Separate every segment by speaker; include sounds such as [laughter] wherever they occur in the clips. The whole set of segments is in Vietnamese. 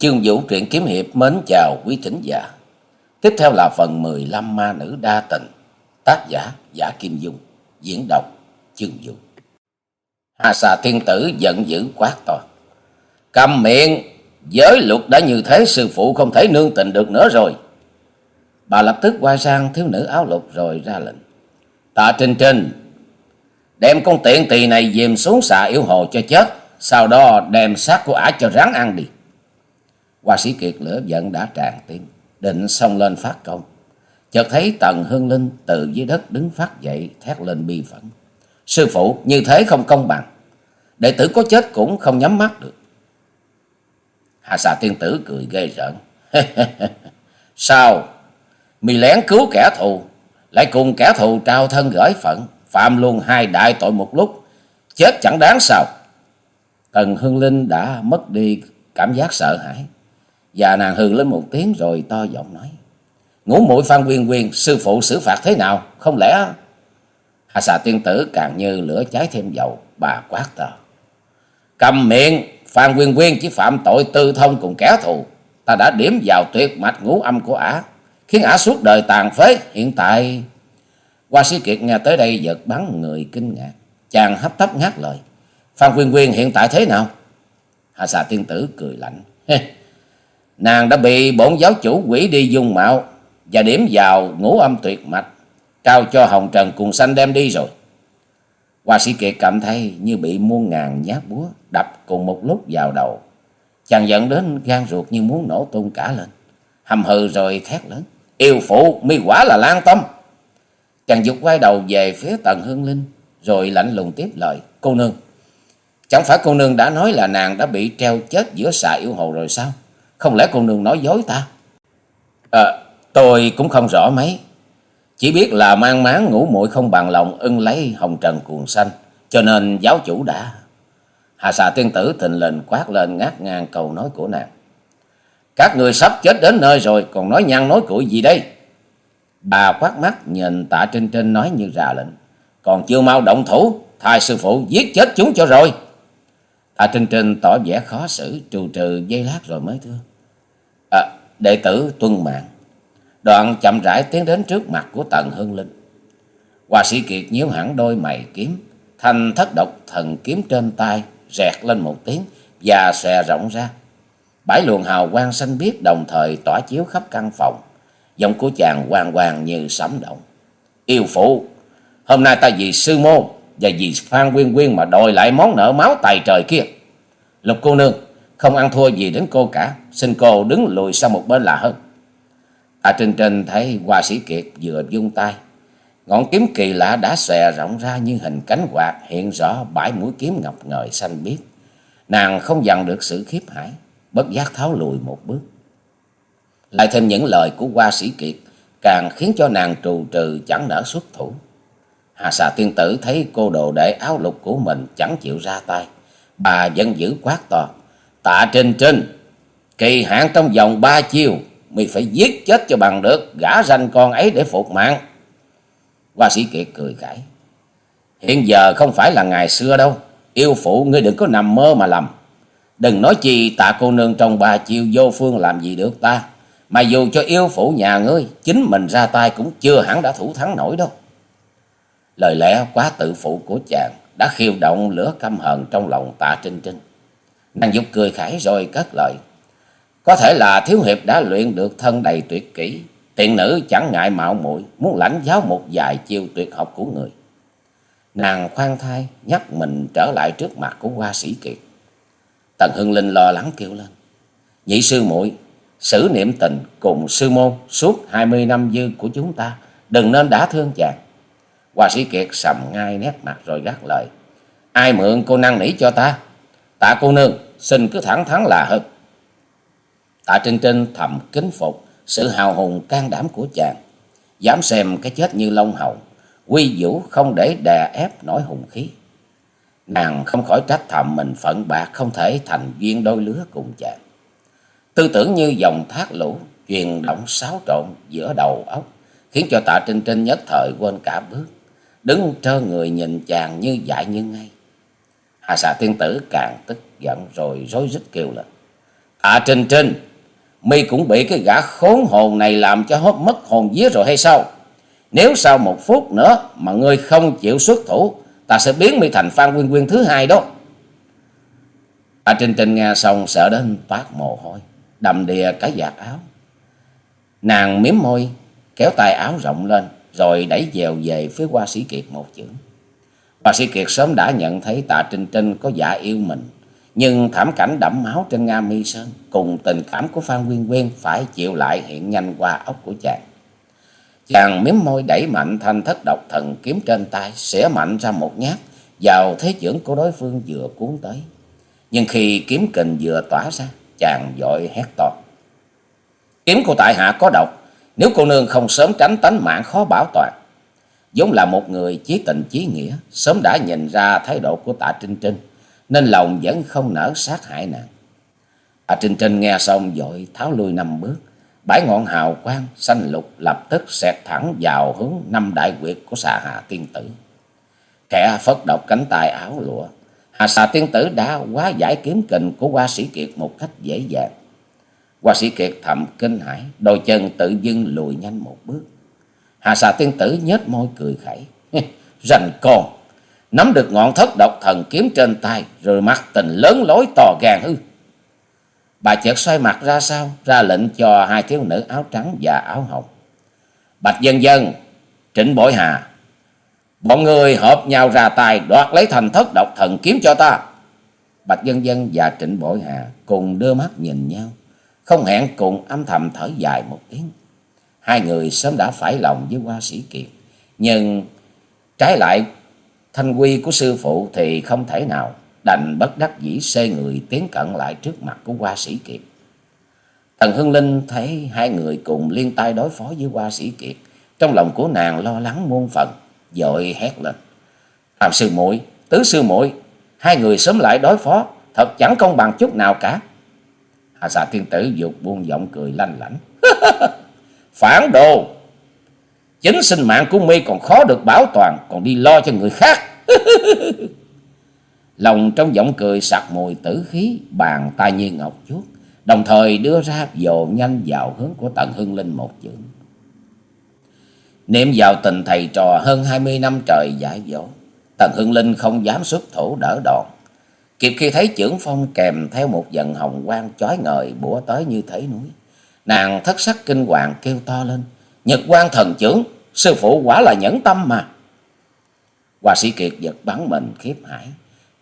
Speaker 1: Chương Vũ truyện kiếm hiệp mến chào quý thính giả. Tiếp theo là phần 15 ma nữ đa tình. Tác giả Giả Kim Dung. Diễn đọc Chương Vũ. Hà xà thiên tử giận dữ quát to. Cầm miệng! Giới luật đã như thế, sư phụ không thể nương tình được nữa rồi. Bà lập tức quay sang thiếu nữ áo lục rồi ra lệnh. Tạ Trinh Trinh! Đem con tiện tỳ này dìm xuống xà yêu hồ cho chết. Sau đó đem xác của ả cho rắn ăn đi. Hoa sĩ kiệt lửa giận đã tràn tim, định xông lên phát công. Chợt thấy Tần Hương Linh từ dưới đất đứng phát dậy, thét lên bi phẫn. Sư phụ, như thế không công bằng. Đệ tử có chết cũng không nhắm mắt được. Hạ xà tiên tử cười ghê rợn. [laughs] Sao? Mì lén cứu kẻ thù, lại cùng kẻ thù trao thân gửi phận, phạm luôn hai đại tội một lúc. Chết chẳng đáng sao? Tần Hương Linh đã mất đi cảm giác sợ hãi. Và nàng hừ lên một tiếng rồi to giọng nói. Ngũ mũi Phan Quyên Quyên, sư phụ xử phạt thế nào? Không lẽ... hà xà tiên tử càng như lửa cháy thêm dầu, bà quát to. Cầm miệng, Phan Quyên Quyên chỉ phạm tội tư thông cùng kẻ thù. Ta đã điểm vào tuyệt mạch ngũ âm của ả, khiến ả suốt đời tàn phế. Hiện tại... Hoa sĩ Kiệt nghe tới đây giật bắn người kinh ngạc. Chàng hấp tấp ngắt lời. Phan Quyên Quyên hiện tại thế nào? hà xà tiên tử cười lạnh. Nàng đã bị bổn giáo chủ quỷ đi dung mạo và điểm vào ngũ âm tuyệt mạch, trao cho Hồng Trần cùng sanh đem đi rồi. Hoa sĩ kiệt cảm thấy như bị muôn ngàn nhát búa đập cùng một lúc vào đầu. Chàng giận đến gan ruột như muốn nổ tung cả lên. Hầm hừ rồi thét lớn. Yêu phụ mi quả là lan tâm. Chàng dục quay đầu về phía tần hương linh. Rồi lạnh lùng tiếp lời. Cô nương. Chẳng phải cô nương đã nói là nàng đã bị treo chết giữa xà yêu hồ rồi sao? Không lẽ cô nương nói dối ta? À, tôi cũng không rõ mấy. Chỉ biết là mang máng ngủ muội không bằng lòng ưng lấy hồng trần cuồng xanh. Cho nên giáo chủ đã. Hà xà tiên tử thình lình quát lên ngát ngang câu nói của nàng. Các người sắp chết đến nơi rồi còn nói nhăn nói cuội gì đây? Bà quát mắt nhìn tạ Trinh Trinh nói như rà lệnh. Còn chưa mau động thủ, thay sư phụ giết chết chúng cho rồi. Tạ Trinh Trinh tỏ vẻ khó xử, trù trừ dây lát rồi mới thưa. Đệ tử tuân mạng. Đoạn chậm rãi tiến đến trước mặt của Tần Hương Linh. Hoa sĩ Kiệt nhíu hẳn đôi mày kiếm, thanh thất độc thần kiếm trên tay, rẹt lên một tiếng và xòe rộng ra. Bãi luồng hào quang xanh biếc đồng thời tỏa chiếu khắp căn phòng. Giọng của chàng hoàng hoàng như sấm động. Yêu phụ, hôm nay ta vì sư môn và vì Phan Quyên Quyên mà đòi lại món nợ máu tài trời kia. Lục cô nương, không ăn thua gì đến cô cả, xin cô đứng lùi sang một bên là hơn. À Trinh Trinh thấy Hoa Sĩ Kiệt vừa vung tay, ngọn kiếm kỳ lạ đã xòe rộng ra như hình cánh quạt hiện rõ bãi mũi kiếm ngọc ngời xanh biếc. Nàng không dằn được sự khiếp hải, bất giác tháo lùi một bước. Lại thêm những lời của Hoa Sĩ Kiệt càng khiến cho nàng trù trừ chẳng nỡ xuất thủ. Hà xà tiên tử thấy cô đồ đệ áo lục của mình chẳng chịu ra tay. Bà vẫn giữ quát to. Tạ Trinh Trinh, kỳ hạn trong vòng ba chiêu, mày phải giết chết cho bằng được, gã ranh con ấy để phục mạng. Hoa sĩ Kiệt cười khải. Hiện giờ không phải là ngày xưa đâu, yêu phụ ngươi đừng có nằm mơ mà lầm. Đừng nói chi tạ cô nương trong ba chiêu vô phương làm gì được ta. Mà dù cho yêu phụ nhà ngươi, chính mình ra tay cũng chưa hẳn đã thủ thắng nổi đâu. Lời lẽ quá tự phụ của chàng đã khiêu động lửa căm hờn trong lòng tạ Trinh Trinh. Nàng dục cười khải rồi cất lời. Có thể là thiếu hiệp đã luyện được thân đầy tuyệt kỹ. Tiện nữ chẳng ngại mạo muội, muốn lãnh giáo một vài chiêu tuyệt học của người. Nàng khoan thai, nhắc mình trở lại trước mặt của hoa sĩ kiệt. Tần Hưng Linh lo lắng kêu lên. Nhị sư muội, sử niệm tình cùng sư môn suốt hai mươi năm dư của chúng ta. Đừng nên đã thương chàng. Hoa sĩ Kiệt sầm ngay nét mặt rồi gắt lời. Ai mượn cô năng nỉ cho ta? Tạ cô nương, xin cứ thẳng thắn là hơn. Tạ Trinh Trinh thầm kính phục sự hào hùng can đảm của chàng. Dám xem cái chết như lông hồng, quy vũ không để đè ép nổi hùng khí. Nàng không khỏi trách thầm mình phận bạc không thể thành duyên đôi lứa cùng chàng. Tư tưởng như dòng thác lũ, truyền động xáo trộn giữa đầu óc, khiến cho tạ Trinh Trinh nhất thời quên cả bước đứng trơ người nhìn chàng như dại như ngay. Hà xà tiên tử càng tức giận rồi rối rít kêu lên. À Trinh Trinh, mi cũng bị cái gã khốn hồn này làm cho hốt mất hồn vía rồi hay sao? Nếu sau một phút nữa mà ngươi không chịu xuất thủ, ta sẽ biến mi thành Phan Quyên Quyên thứ hai đó. À Trinh Trinh nghe xong sợ đến toát mồ hôi, đầm đìa cái giặt áo. Nàng miếm môi, kéo tay áo rộng lên, rồi đẩy dèo về phía qua sĩ Kiệt một chữ. Bà sĩ Kiệt sớm đã nhận thấy tạ Trinh Trinh có giả yêu mình, nhưng thảm cảnh đẫm máu trên Nga Mi Sơn cùng tình cảm của Phan Quyên Quyên phải chịu lại hiện nhanh qua ốc của chàng. Chàng miếm môi đẩy mạnh thanh thất độc thần kiếm trên tay, xẻ mạnh ra một nhát vào thế trưởng của đối phương vừa cuốn tới. Nhưng khi kiếm kình vừa tỏa ra, chàng dội hét to. Kiếm của tại hạ có độc, nếu cô nương không sớm tránh tánh mạng khó bảo toàn vốn là một người chí tình chí nghĩa, sớm đã nhìn ra thái độ của tạ Trinh Trinh, nên lòng vẫn không nỡ sát hại nàng. Tạ Trinh Trinh nghe xong dội tháo lui năm bước, bãi ngọn hào quang xanh lục lập tức xẹt thẳng vào hướng năm đại quyệt của xà hà tiên tử. Kẻ phất độc cánh tay áo lụa, hà xà tiên tử đã quá giải kiếm kình của hoa sĩ kiệt một cách dễ dàng. Hoa sĩ kiệt thầm kinh hãi, đôi chân tự dưng lùi nhanh một bước. Hà xà tiên tử nhếch môi cười khẩy. [laughs] Rành con, nắm được ngọn thất độc thần kiếm trên tay, rồi mặt tình lớn lối to gàn hư. Bà chợt xoay mặt ra sao, ra lệnh cho hai thiếu nữ áo trắng và áo hồng. Bạch dân dân, trịnh bội hà, bọn người hợp nhau ra tay đoạt lấy thành thất độc thần kiếm cho ta. Bạch dân dân và trịnh bội hà cùng đưa mắt nhìn nhau, không hẹn cùng âm thầm thở dài một tiếng. Hai người sớm đã phải lòng với hoa sĩ kiệt, nhưng trái lại thanh quy của sư phụ thì không thể nào đành bất đắc dĩ xê người tiến cận lại trước mặt của hoa sĩ kiệt. Tần Hưng Linh thấy hai người cùng liên tay đối phó với hoa sĩ kiệt, trong lòng của nàng lo lắng muôn phần, dội hét lên. Phạm sư muội, tứ sư muội, hai người sớm lại đối phó, thật chẳng công bằng chút nào cả. hà xà thiên tử dục buông giọng cười lanh lảnh. [laughs] Phản đồ! Chính sinh mạng của mi còn khó được bảo toàn, còn đi lo cho người khác. [laughs] Lòng trong giọng cười sặc mùi tử khí, bàn tay như ngọc chuốt, đồng thời đưa ra dồ nhanh vào hướng của Tần Hưng Linh một chữ. Niệm vào tình thầy trò hơn hai mươi năm trời giải dỗ, Tần Hưng Linh không dám xuất thủ đỡ đòn. Kịp khi thấy trưởng phong kèm theo một dần hồng quang chói ngời bủa tới như thế núi. Nàng thất sắc kinh hoàng kêu to lên. Nhật quan thần trưởng, sư phụ quả là nhẫn tâm mà. Hoa sĩ Kiệt giật bắn mình khiếp hải.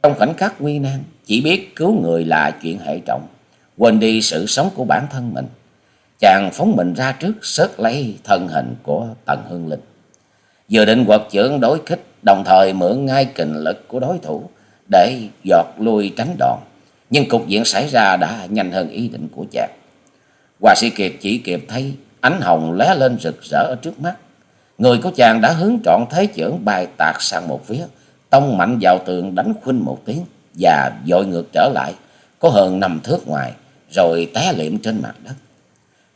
Speaker 1: Trong khoảnh khắc nguy nan, chỉ biết cứu người là chuyện hệ trọng, quên đi sự sống của bản thân mình. Chàng phóng mình ra trước, sớt lấy thân hình của Tần Hương Linh. Vừa định quật trưởng đối khích, đồng thời mượn ngay kình lực của đối thủ để giọt lui tránh đòn. Nhưng cục diện xảy ra đã nhanh hơn ý định của chàng. Hòa sĩ Kiệt chỉ kịp thấy ánh hồng lóe lên rực rỡ ở trước mắt. Người của chàng đã hướng trọn thế trưởng bài tạc sang một phía, tông mạnh vào tường đánh khuynh một tiếng và dội ngược trở lại, có hơn năm thước ngoài, rồi té liệm trên mặt đất.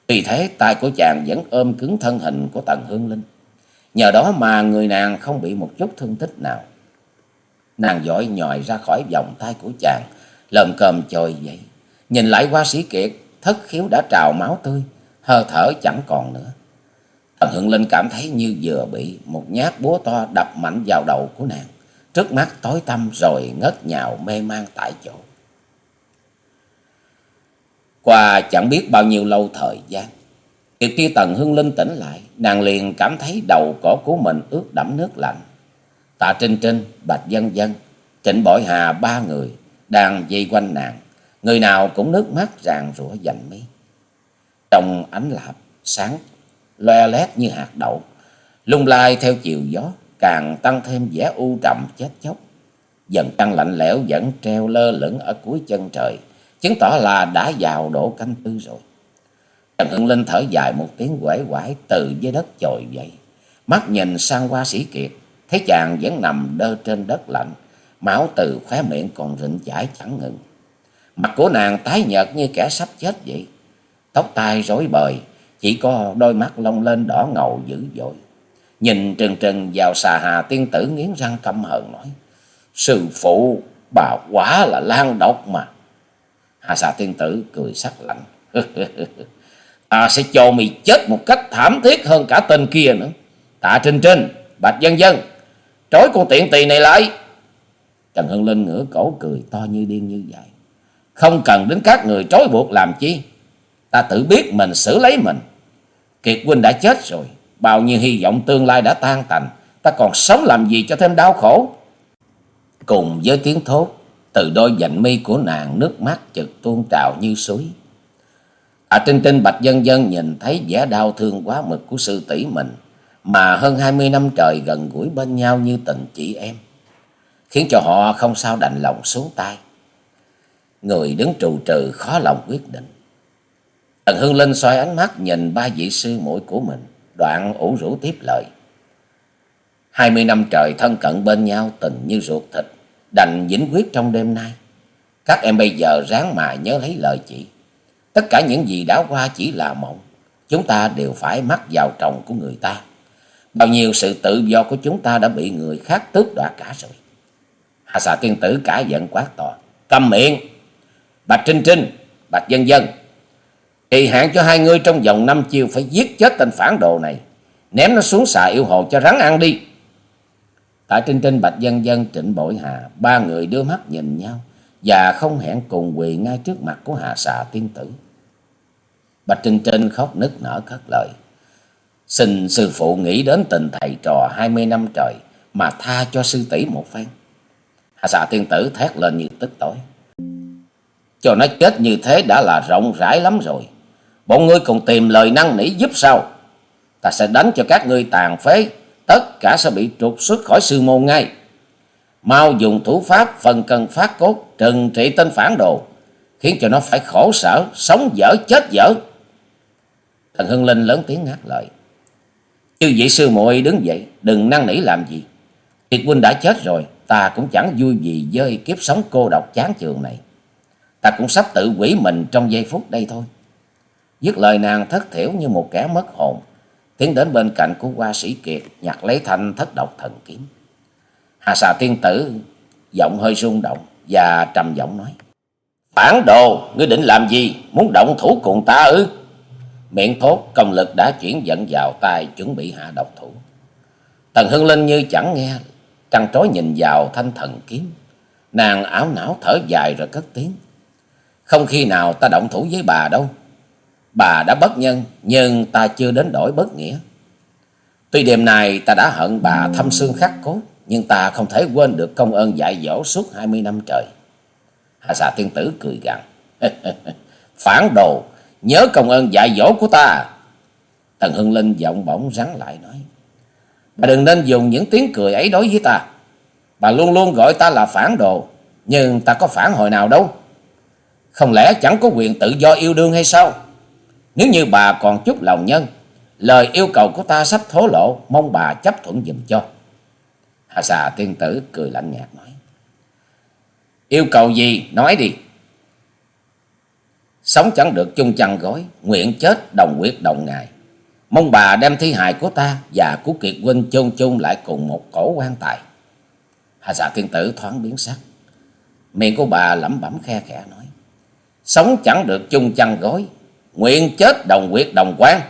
Speaker 1: Vì thế tay của chàng vẫn ôm cứng thân hình của Tần Hương Linh. Nhờ đó mà người nàng không bị một chút thương tích nào. Nàng dội nhòi ra khỏi vòng tay của chàng, lầm cơm trồi dậy. Nhìn lại qua sĩ kiệt, thất khiếu đã trào máu tươi, hơi thở chẳng còn nữa. Tần Hương Linh cảm thấy như vừa bị một nhát búa to đập mạnh vào đầu của nàng. Trước mắt tối tăm rồi ngất nhào mê man tại chỗ. Qua chẳng biết bao nhiêu lâu thời gian. Kịp khi Tần Hương Linh tỉnh lại, nàng liền cảm thấy đầu cổ của mình ướt đẫm nước lạnh. Tạ Trinh Trinh, Bạch Dân Dân, Trịnh Bội Hà ba người đang dây quanh nàng. Người nào cũng nước mắt ràng rủa dành mi. Trong ánh lạp sáng loe lét như hạt đậu, lung lai theo chiều gió, càng tăng thêm vẻ u trầm chết chóc. Dần căng lạnh lẽo vẫn treo lơ lửng ở cuối chân trời, chứng tỏ là đã vào độ canh tư rồi. Trần Hưng Linh thở dài một tiếng quể quải từ dưới đất chồi dậy. Mắt nhìn sang qua sĩ kiệt, thấy chàng vẫn nằm đơ trên đất lạnh, máu từ khóe miệng còn rịn chảy chẳng ngừng. Mặt của nàng tái nhợt như kẻ sắp chết vậy. Tóc tai rối bời, chỉ có đôi mắt long lên đỏ ngầu dữ dội. Nhìn trừng trừng vào xà hà tiên tử nghiến răng căm hờn nói. Sư phụ, bà quả là lan độc mà. Hà xà tiên tử cười sắc lạnh. [laughs] ta sẽ cho mày chết một cách thảm thiết hơn cả tên kia nữa. Tạ Trinh Trinh, Bạch Dân Dân, trói con tiện tỳ này lại. Trần Hưng Linh ngửa cổ cười to như điên như vậy. Không cần đến các người trói buộc làm chi. Ta tự biết mình xử lấy mình. Kiệt huynh đã chết rồi. Bao nhiêu hy vọng tương lai đã tan tành. Ta còn sống làm gì cho thêm đau khổ. Cùng với tiếng thốt. Từ đôi vành mi của nàng nước mắt chực tuôn trào như suối. À Trinh Trinh Bạch Dân Dân nhìn thấy vẻ đau thương quá mực của sư tỷ mình. Mà hơn hai mươi năm trời gần gũi bên nhau như tình chị em. Khiến cho họ không sao đành lòng xuống tay. Người đứng trù trừ khó lòng quyết định. Tần Hương Linh xoay ánh mắt nhìn ba vị sư muội của mình, đoạn ủ rũ tiếp lời. Hai mươi năm trời thân cận bên nhau tình như ruột thịt, đành vĩnh quyết trong đêm nay. Các em bây giờ ráng mà nhớ lấy lời chị. Tất cả những gì đã qua chỉ là mộng. Chúng ta đều phải mắc vào chồng của người ta. Bao nhiêu sự tự do của chúng ta đã bị người khác tước đoạt cả rồi. Hà xà tiên tử cả giận quát to. Cầm miệng! Bạch Trinh Trinh, Bạch Dân Dân, kỳ hạn cho hai ngươi trong vòng năm chiều phải giết chết tên phản đồ này, ném nó xuống xà yêu hồ cho rắn ăn đi. Tại Trinh Trinh, Bạch Dân Dân, Trịnh Bội Hà, ba người đưa mắt nhìn nhau và không hẹn cùng quỳ ngay trước mặt của Hà xà tiên tử. Bạch Trinh Trinh khóc nức nở cất lời. Xin sư phụ nghĩ đến tình thầy trò hai mươi năm trời mà tha cho sư tỷ một phen. Hà xà tiên tử thét lên như tức tối. Cho nó chết như thế đã là rộng rãi lắm rồi. Bọn ngươi còn tìm lời năng nỉ giúp sao? Ta sẽ đánh cho các ngươi tàn phế. Tất cả sẽ bị trục xuất khỏi sư môn ngay. Mau dùng thủ pháp phần cần phát cốt trừng trị tên phản đồ. Khiến cho nó phải khổ sở, sống dở chết dở. Thần Hưng Linh lớn tiếng ngắt lời. Chư vị sư muội đứng dậy, đừng năn nỉ làm gì. Kiệt huynh đã chết rồi, ta cũng chẳng vui gì với kiếp sống cô độc chán trường này ta cũng sắp tự quỷ mình trong giây phút đây thôi. Dứt lời nàng thất thiểu như một kẻ mất hồn, tiến đến bên cạnh của hoa sĩ Kiệt, nhặt lấy thanh thất độc thần kiếm. Hà xà tiên tử, giọng hơi rung động và trầm giọng nói. Phản đồ, ngươi định làm gì? Muốn động thủ cùng ta ư? Miệng thốt, công lực đã chuyển dẫn vào tay chuẩn bị hạ độc thủ. Tần Hưng Linh như chẳng nghe, trăng trối nhìn vào thanh thần kiếm. Nàng áo não thở dài rồi cất tiếng. Không khi nào ta động thủ với bà đâu. Bà đã bất nhân, nhưng ta chưa đến đổi bất nghĩa. Tuy đêm này ta đã hận bà thâm xương khắc cốt, nhưng ta không thể quên được công ơn dạy dỗ suốt hai mươi năm trời. Hạ xà tiên tử cười gằn. [laughs] Phản đồ, nhớ công ơn dạy dỗ của ta. Tần Hưng Linh giọng bỗng rắn lại nói. Bà đừng nên dùng những tiếng cười ấy đối với ta. Bà luôn luôn gọi ta là phản đồ, nhưng ta có phản hồi nào đâu. Không lẽ chẳng có quyền tự do yêu đương hay sao? Nếu như bà còn chút lòng nhân, lời yêu cầu của ta sắp thố lộ, mong bà chấp thuận dùm cho. Hà xà tiên tử cười lạnh nhạt nói. Yêu cầu gì? Nói đi. Sống chẳng được chung chăn gối, nguyện chết đồng quyết đồng ngài. Mong bà đem thi hài của ta và của Kiệt huynh chôn chung lại cùng một cổ quan tài. Hà xà tiên tử thoáng biến sắc. Miệng của bà lẩm bẩm khe khẽ nói. Sống chẳng được chung chăn gối. Nguyện chết đồng quyết đồng quan.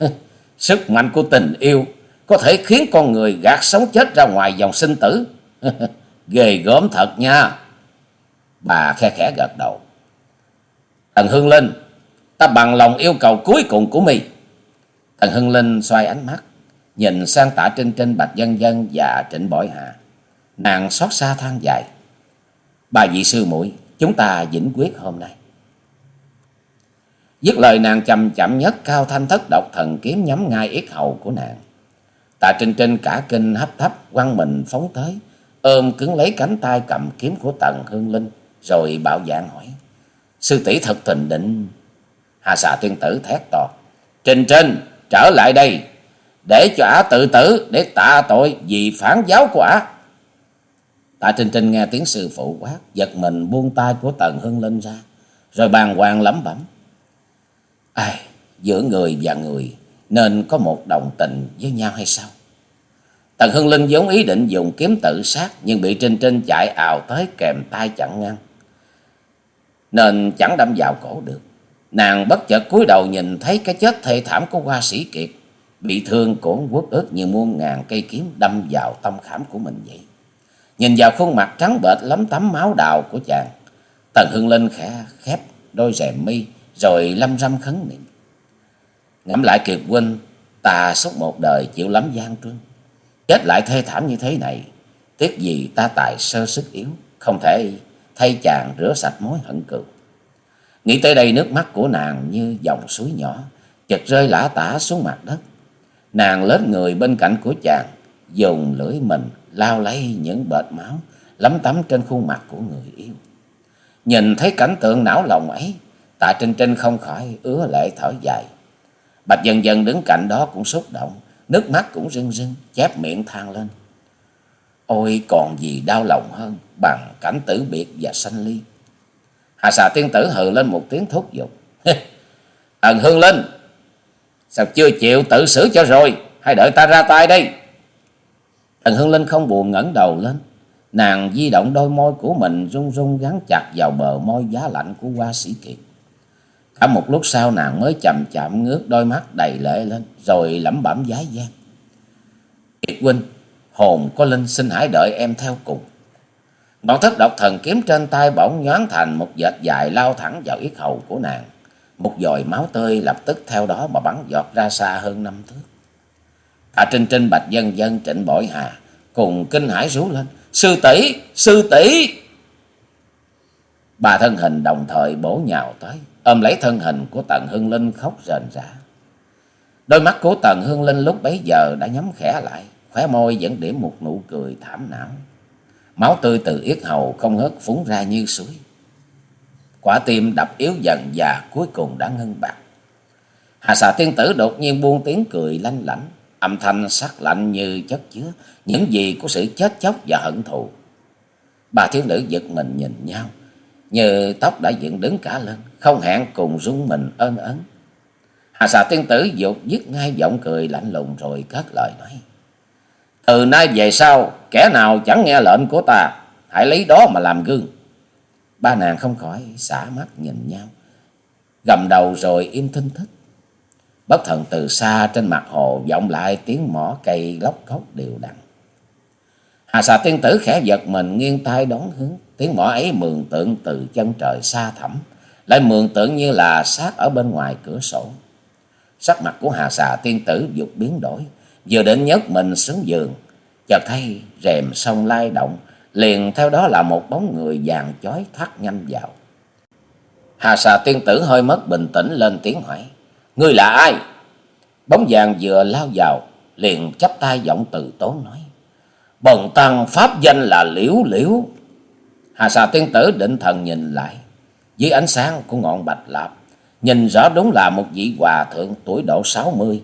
Speaker 1: [laughs] Sức mạnh của tình yêu có thể khiến con người gạt sống chết ra ngoài dòng sinh tử. [laughs] Ghê gớm thật nha. Bà khe khẽ gật đầu. Tần Hương Linh, ta bằng lòng yêu cầu cuối cùng của mi. Tần Hưng Linh xoay ánh mắt, nhìn sang tạ Trinh Trinh Bạch Dân Dân và Trịnh Bội Hạ. Nàng xót xa than dài. Bà vị sư muội chúng ta vĩnh quyết hôm nay. Dứt lời nàng chậm chậm nhất cao thanh thất độc thần kiếm nhắm ngay yết hầu của nàng. Tạ Trinh Trinh cả kinh hấp thấp quăng mình phóng tới, ôm cứng lấy cánh tay cầm kiếm của Tần Hương Linh, rồi bạo dạng hỏi. Sư tỷ thật tình định. Hà xà tiên tử thét to. Trinh Trinh, trở lại đây, để cho ả tự tử, để tạ tội vì phản giáo của ả. Tạ Trinh Trinh nghe tiếng sư phụ quát, giật mình buông tay của Tần Hương Linh ra, rồi bàng hoàng lẩm bẩm. Ai, giữa người và người nên có một đồng tình với nhau hay sao? Tần Hưng Linh vốn ý định dùng kiếm tự sát nhưng bị Trinh Trinh chạy ào tới kèm tay chặn ngăn. nên chẳng đâm vào cổ được. Nàng bất chợt cúi đầu nhìn thấy cái chết thê thảm của hoa sĩ kiệt, bị thương cổn quốc ướt như muôn ngàn cây kiếm đâm vào tâm khảm của mình vậy. Nhìn vào khuôn mặt trắng bệch lấm tấm máu đào của chàng, Tần Hưng Linh khẽ khép đôi rèm mi rồi lâm râm khấn niệm. Ngẫm lại Kiệt huynh, ta suốt một đời chịu lắm gian truân. Chết lại thê thảm như thế này, tiếc gì ta tài sơ sức yếu, không thể thay chàng rửa sạch mối hận cừu. Nghĩ tới đây nước mắt của nàng như dòng suối nhỏ, chật rơi lã tả xuống mặt đất. Nàng lết người bên cạnh của chàng, dùng lưỡi mình lao lấy những bệt máu lấm tấm trên khuôn mặt của người yêu. Nhìn thấy cảnh tượng não lòng ấy, tạ Trinh Trinh không khỏi ứa lệ thở dài. Bạch dần dần đứng cạnh đó cũng xúc động, nước mắt cũng rưng rưng, chép miệng than lên. Ôi còn gì đau lòng hơn bằng cảnh tử biệt và sanh ly. Hà xà tiên tử hừ lên một tiếng thúc giục. Tần Hương Linh, sao chưa chịu tự xử cho rồi, hay đợi ta ra tay đây. Tần Hương Linh không buồn ngẩng đầu lên. Nàng di động đôi môi của mình run run gắn chặt vào bờ môi giá lạnh của hoa sĩ kiệt. Cả một lúc sau nàng mới chậm chậm ngước đôi mắt đầy lệ lên, rồi lẩm bẩm giái gian. Kiệt huynh, hồn có linh xin hãy đợi em theo cùng. Ngọn thất độc thần kiếm trên tay bỗng nhoáng thành một vệt dài lao thẳng vào yết hầu của nàng. Một dòi máu tươi lập tức theo đó mà bắn giọt ra xa hơn năm thước. cả Trinh Trinh Bạch Dân Dân Trịnh Bội Hà cùng kinh hãi rú lên. Sư tỷ sư tỷ Bà thân hình đồng thời bổ nhào tới, ôm lấy thân hình của Tần Hương Linh khóc rền rã. Đôi mắt của Tần Hương Linh lúc bấy giờ đã nhắm khẽ lại, khóe môi vẫn điểm một nụ cười thảm não. Máu tươi từ yết hầu không hớt phúng ra như suối. Quả tim đập yếu dần và cuối cùng đã ngưng bạc. Hà xà tiên tử đột nhiên buông tiếng cười lanh lảnh, âm thanh sắc lạnh như chất chứa những gì của sự chết chóc và hận thù. Ba thiếu nữ giật mình nhìn nhau, như tóc đã dựng đứng cả lên, không hẹn cùng rung mình ơn ấn. Hà xà tiên tử dục dứt ngay giọng cười lạnh lùng rồi cất lời nói. Từ nay về sau, kẻ nào chẳng nghe lệnh của ta, hãy lấy đó mà làm gương. Ba nàng không khỏi xả mắt nhìn nhau, gầm đầu rồi im thinh thích. Bất thần từ xa trên mặt hồ vọng lại tiếng mỏ cây lóc cốc đều đặn. Hà xà tiên tử khẽ giật mình nghiêng tay đón hướng. Tiếng mõ ấy mường tượng từ chân trời xa thẳm. Lại mường tượng như là sát ở bên ngoài cửa sổ. Sắc mặt của hà xà tiên tử dục biến đổi. Vừa định nhấc mình xuống giường. Chợt thấy rèm sông lai động. Liền theo đó là một bóng người vàng chói thắt nhanh vào. Hà xà tiên tử hơi mất bình tĩnh lên tiếng hỏi. Ngươi là ai? Bóng vàng vừa lao vào. Liền chắp tay giọng từ tốn nói. Bần tăng pháp danh là Liễu Liễu. Hà xà tiên tử định thần nhìn lại. Dưới ánh sáng của ngọn bạch lạp. Nhìn rõ đúng là một vị hòa thượng tuổi độ sáu mươi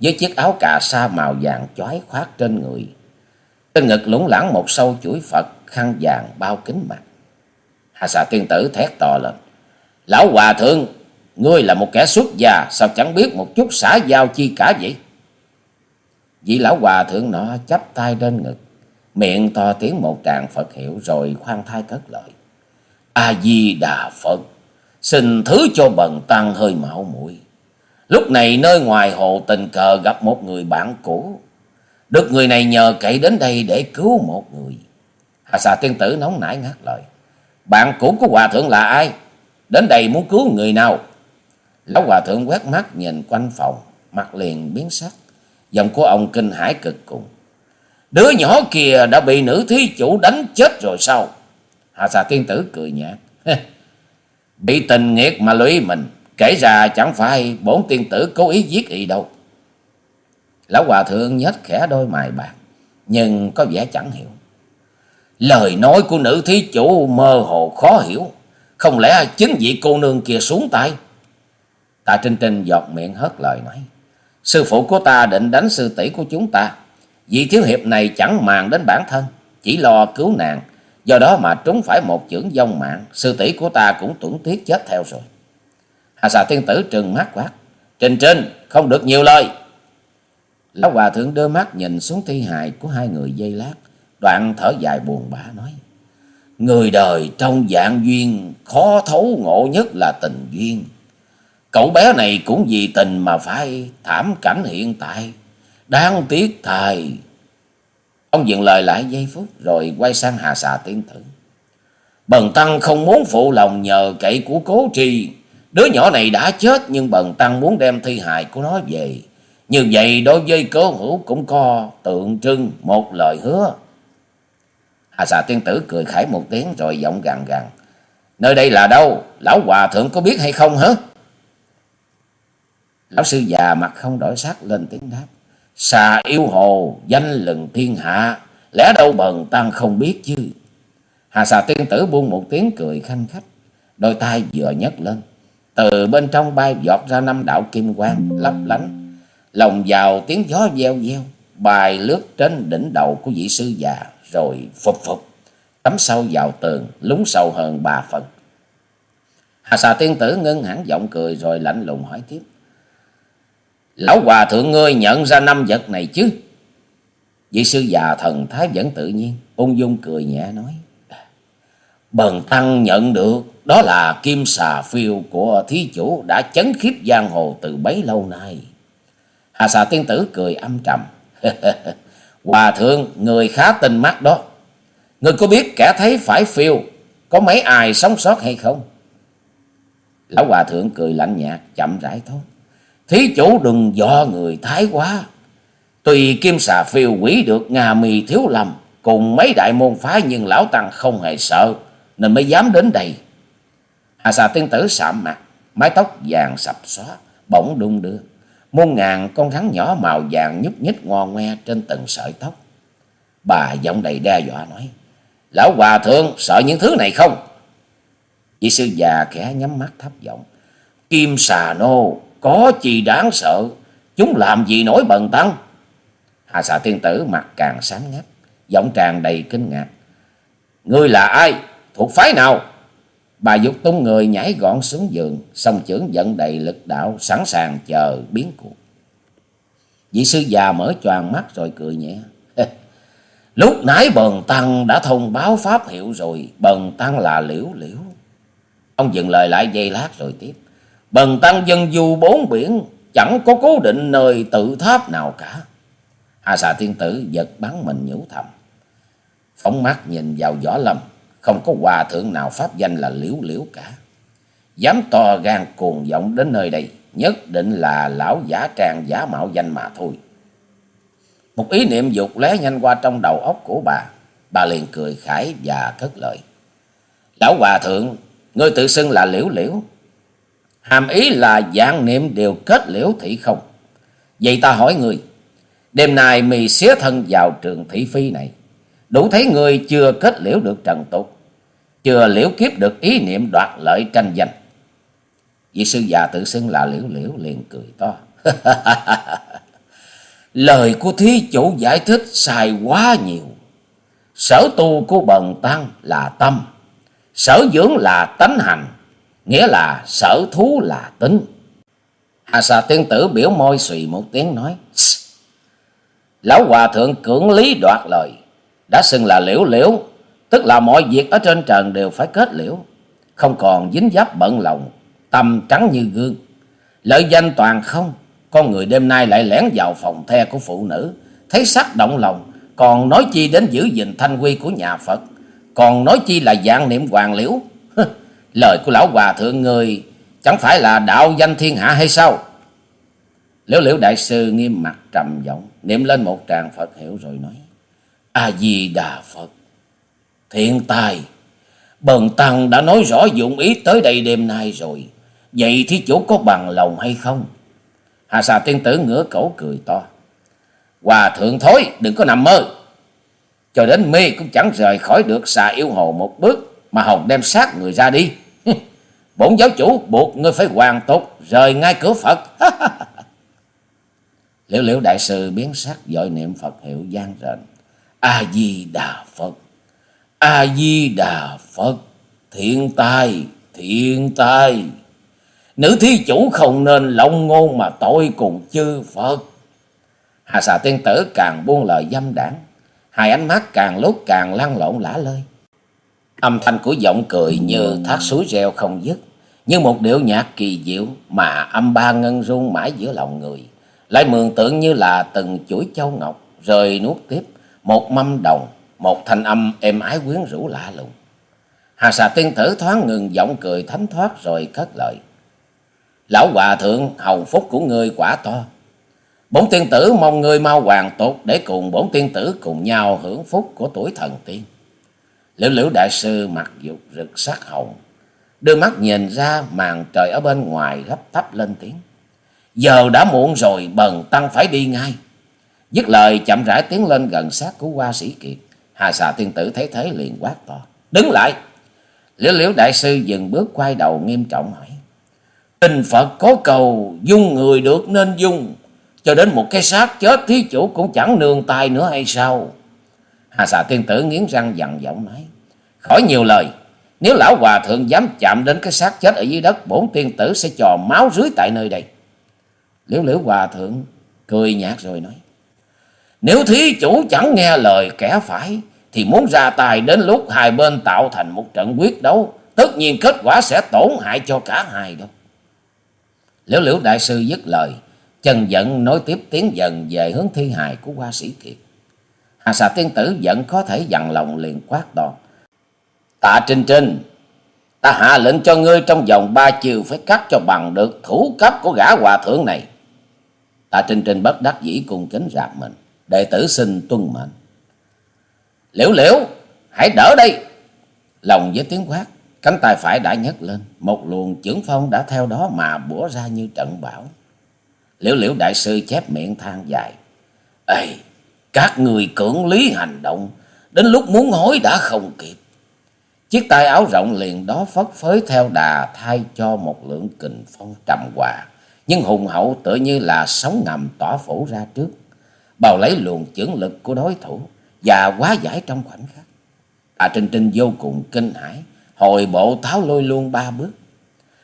Speaker 1: Với chiếc áo cà sa màu vàng chói khoác trên người. Trên ngực lủng lẳng một sâu chuỗi Phật khăn vàng bao kính mặt. Hà xà tiên tử thét to lên. Lão hòa thượng, ngươi là một kẻ xuất gia, sao chẳng biết một chút xã giao chi cả vậy? Vị lão hòa thượng nọ chắp tay trên ngực, miệng to tiếng một tràng Phật hiệu rồi khoan thai cất lời. A-di-đà Phật, xin thứ cho bần tăng hơi mạo muội Lúc này nơi ngoài hồ tình cờ gặp một người bạn cũ. Được người này nhờ cậy đến đây để cứu một người. Hà xà tiên tử nóng nảy ngắt lời. Bạn cũ của hòa thượng là ai? Đến đây muốn cứu người nào? Lão hòa thượng quét mắt nhìn quanh phòng, mặt liền biến sắc. Giọng của ông kinh hãi cực cùng. Đứa nhỏ kia đã bị nữ thí chủ đánh chết rồi sao? Hà xà tiên tử cười nhạt. bị tình nghiệt mà lũy mình. Kể ra chẳng phải bốn tiên tử cố ý giết y đâu. Lão hòa thượng nhếch khẽ đôi mày bạc. Nhưng có vẻ chẳng hiểu. Lời nói của nữ thí chủ mơ hồ khó hiểu. Không lẽ chính vị cô nương kia xuống tay? Tạ Trinh Trinh giọt miệng hớt lời nói. Sư phụ của ta định đánh sư tỷ của chúng ta. Vị thiếu hiệp này chẳng màng đến bản thân, chỉ lo cứu nàng. Do đó mà trúng phải một chưởng vong mạng, sư tỷ của ta cũng tuẫn tiếc chết theo rồi. Hà xà tiên tử trừng mắt quát. Trình Trinh, không được nhiều lời. Lão hòa thượng đưa mắt nhìn xuống thi hài của hai người dây lát, đoạn thở dài buồn bã nói. Người đời trong dạng duyên khó thấu ngộ nhất là tình duyên. Cậu bé này cũng vì tình mà phải thảm cảnh hiện tại. Đáng tiếc thầy. Ông dừng lời lại giây phút rồi quay sang Hà Xà tiên tử. Bần Tăng không muốn phụ lòng nhờ cậy của cố trì. Đứa nhỏ này đã chết nhưng Bần Tăng muốn đem thi hài của nó về. Như vậy đối với cố hữu cũng có tượng trưng một lời hứa. Hà xà tiên tử cười khải một tiếng rồi giọng gằn gằn. Nơi đây là đâu? Lão hòa thượng có biết hay không hả? Lão sư già mặt không đổi sắc lên tiếng đáp. Xà yêu hồ, danh lừng thiên hạ. Lẽ đâu bần tăng không biết chứ. Hà xà tiên tử buông một tiếng cười khanh khách. Đôi tay vừa nhấc lên. Từ bên trong bay giọt ra năm đạo kim quang lấp lánh. Lòng vào tiếng gió gieo gieo. Bài lướt trên đỉnh đầu của vị sư già rồi phục phục cắm sâu vào tường lúng sâu hơn ba phần hà xà tiên tử ngưng hẳn giọng cười rồi lạnh lùng hỏi tiếp lão hòa thượng ngươi nhận ra năm vật này chứ vị sư già thần thái vẫn tự nhiên ung dung cười nhẹ nói bần tăng nhận được đó là kim xà phiêu của thí chủ đã chấn khiếp giang hồ từ bấy lâu nay hà xà tiên tử cười âm trầm [laughs] Hòa thượng, người khá tinh mắt đó. Người có biết kẻ thấy phải phiêu, có mấy ai sống sót hay không? Lão hòa thượng cười lạnh nhạt, chậm rãi thôi. Thí chủ đừng do người thái quá. Tùy kim xà phiêu quỷ được Nga mì thiếu lầm, cùng mấy đại môn phái nhưng lão tăng không hề sợ, nên mới dám đến đây. Hà xà tiên tử sạm mặt, mái tóc vàng sập xóa, bỗng đung đưa muôn ngàn con rắn nhỏ màu vàng nhúc nhích ngon ngoe trên từng sợi tóc. Bà giọng đầy đe dọa nói, Lão Hòa Thượng sợ những thứ này không? Vị sư già khẽ nhắm mắt thấp giọng, Kim xà nô, có gì đáng sợ, chúng làm gì nổi bần tăng? Hà xà tiên tử mặt càng sáng ngắt, giọng tràn đầy kinh ngạc. Ngươi là ai? Thuộc phái nào? Bà dục tung người nhảy gọn xuống giường, song chưởng dẫn đầy lực đạo, sẵn sàng chờ biến cuộc. Vị sư già mở choàng mắt rồi cười nhẹ. [laughs] Lúc nãy bần tăng đã thông báo pháp hiệu rồi, bần tăng là liễu liễu. Ông dừng lời lại giây lát rồi tiếp. Bần tăng dân du bốn biển, chẳng có cố định nơi tự tháp nào cả. Hà xà tiên tử giật bắn mình nhủ thầm. Phóng mắt nhìn vào võ lâm, không có hòa thượng nào pháp danh là liễu liễu cả. Dám to gan cuồng vọng đến nơi đây, nhất định là lão giả trang giả mạo danh mà thôi. Một ý niệm dục lé nhanh qua trong đầu óc của bà, bà liền cười khải và cất lời. Lão hòa thượng, ngươi tự xưng là liễu liễu. Hàm ý là dạng niệm đều kết liễu thị không. Vậy ta hỏi người đêm nay mì xía thân vào trường thị phi này, đủ thấy người chưa kết liễu được trần tục, chưa liễu kiếp được ý niệm đoạt lợi tranh giành. Vị sư già tự xưng là liễu liễu liền cười to. [laughs] Lời của thí chủ giải thích sai quá nhiều. Sở tu của bần tăng là tâm, sở dưỡng là tánh hành, nghĩa là sở thú là tính. Hà xà tiên tử biểu môi xùy một tiếng nói. Lão hòa thượng cưỡng lý đoạt lời, đã xưng là liễu liễu, tức là mọi việc ở trên trần đều phải kết liễu, không còn dính dấp bận lòng, tâm trắng như gương. Lợi danh toàn không, con người đêm nay lại lẻn vào phòng the của phụ nữ, thấy sắc động lòng, còn nói chi đến giữ gìn thanh quy của nhà Phật, còn nói chi là dạng niệm hoàng liễu. Lời của lão hòa thượng người chẳng phải là đạo danh thiên hạ hay sao? Liễu liễu đại sư nghiêm mặt trầm giọng, niệm lên một tràng Phật hiệu rồi nói. A-di-đà Phật, thiện tài, bần tăng đã nói rõ dụng ý tới đây đêm nay rồi. Vậy thí chủ có bằng lòng hay không? Hà xà tiên tử ngửa cổ cười to. Hòa thượng thối, đừng có nằm mơ. Cho đến mê cũng chẳng rời khỏi được xà yêu hồ một bước, mà hồng đem sát người ra đi. [laughs] Bổn giáo chủ buộc ngươi phải hoàn tục rời ngay cửa Phật. [laughs] liễu liễu đại sư biến sắc dội niệm Phật hiệu gian rền. A-di-đà Phật, A-di-đà Phật, thiện tai, thiện tai. Nữ thí chủ không nên lộng ngôn mà tội cùng chư Phật. Hà xà tiên tử càng buông lời dâm đảng, hai ánh mắt càng lúc càng lăn lộn lả lơi. Âm thanh của giọng cười như thác suối reo không dứt, như một điệu nhạc kỳ diệu mà âm ba ngân rung mãi giữa lòng người, lại mường tượng như là từng chuỗi châu ngọc rời nuốt tiếp một mâm đồng, một thanh âm êm ái quyến rũ lạ lùng. Hà xà tiên tử thoáng ngừng giọng cười thánh thoát rồi cất lời. Lão hòa thượng hồng phúc của ngươi quả to. Bốn tiên tử mong ngươi mau hoàng tốt để cùng bốn tiên tử cùng nhau hưởng phúc của tuổi thần tiên. Liễu liễu đại sư mặt dục rực sắc hồng. Đưa mắt nhìn ra màn trời ở bên ngoài gấp thấp lên tiếng. Giờ đã muộn rồi, bần tăng phải đi ngay. Dứt lời, chậm rãi tiến lên gần sát của hoa sĩ kiệt. Hà xà tiên tử thấy thế liền quát to. Đứng lại! Liễu liễu đại sư dừng bước quay đầu nghiêm trọng hỏi. Tình Phật có cầu dung người được nên dung. Cho đến một cái xác chết thí chủ cũng chẳng nương tay nữa hay sao? Hà xà tiên tử nghiến răng dặn giọng nói. Khỏi nhiều lời. Nếu lão hòa thượng dám chạm đến cái xác chết ở dưới đất, bổn tiên tử sẽ trò máu rưới tại nơi đây. Liễu liễu hòa thượng cười nhạt rồi nói. Nếu thí chủ chẳng nghe lời kẻ phải, thì muốn ra tài đến lúc hai bên tạo thành một trận quyết đấu, tất nhiên kết quả sẽ tổn hại cho cả hai đâu. Liễu liễu đại sư dứt lời, chân giận nói tiếp tiến dần về hướng thi hài của hoa sĩ kiệt. Hà xà tiên tử vẫn có thể dằn lòng liền quát to. Tạ Trinh Trinh, ta hạ lệnh cho ngươi trong vòng ba chiều phải cắt cho bằng được thủ cấp của gã hòa thượng này. Tạ Trinh Trinh bất đắc dĩ cùng kính rạp mình, đệ tử xin tuân mệnh. Liễu liễu, hãy đỡ đây. Lòng với tiếng quát, cánh tay phải đã nhấc lên, một luồng chưởng phong đã theo đó mà bủa ra như trận bão. Liễu liễu đại sư chép miệng than dài. Ê, các người cưỡng lý hành động, đến lúc muốn hối đã không kịp. Chiếc tay áo rộng liền đó phất phới theo đà thay cho một lượng kình phong trầm hòa, nhưng hùng hậu tựa như là sóng ngầm tỏa phủ ra trước, bào lấy luồng chưởng lực của đối thủ và quá giải trong khoảnh khắc. Hà Trinh Trinh vô cùng kinh hãi, hồi bộ tháo lôi luôn ba bước.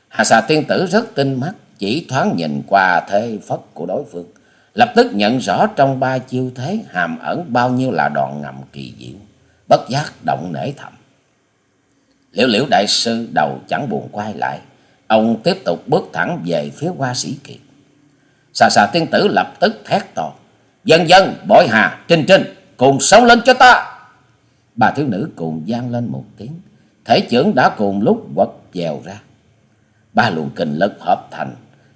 Speaker 1: Hà xà tiên tử rất tinh mắt, chỉ thoáng nhìn qua thế phất của đối phương, lập tức nhận rõ trong ba chiêu thế hàm ẩn bao nhiêu là đoạn ngầm kỳ diệu, bất giác động nể thầm. Liễu liễu đại sư đầu chẳng buồn quay lại, ông tiếp tục bước thẳng về phía hoa sĩ kiệt. Xà xà tiên tử lập tức thét to, dân dân, bội hà, trinh trinh, cùng sống lên cho ta. Bà thiếu nữ cùng gian lên một tiếng, thể trưởng đã cùng lúc quật dèo ra. Ba luồng kình lực hợp thành,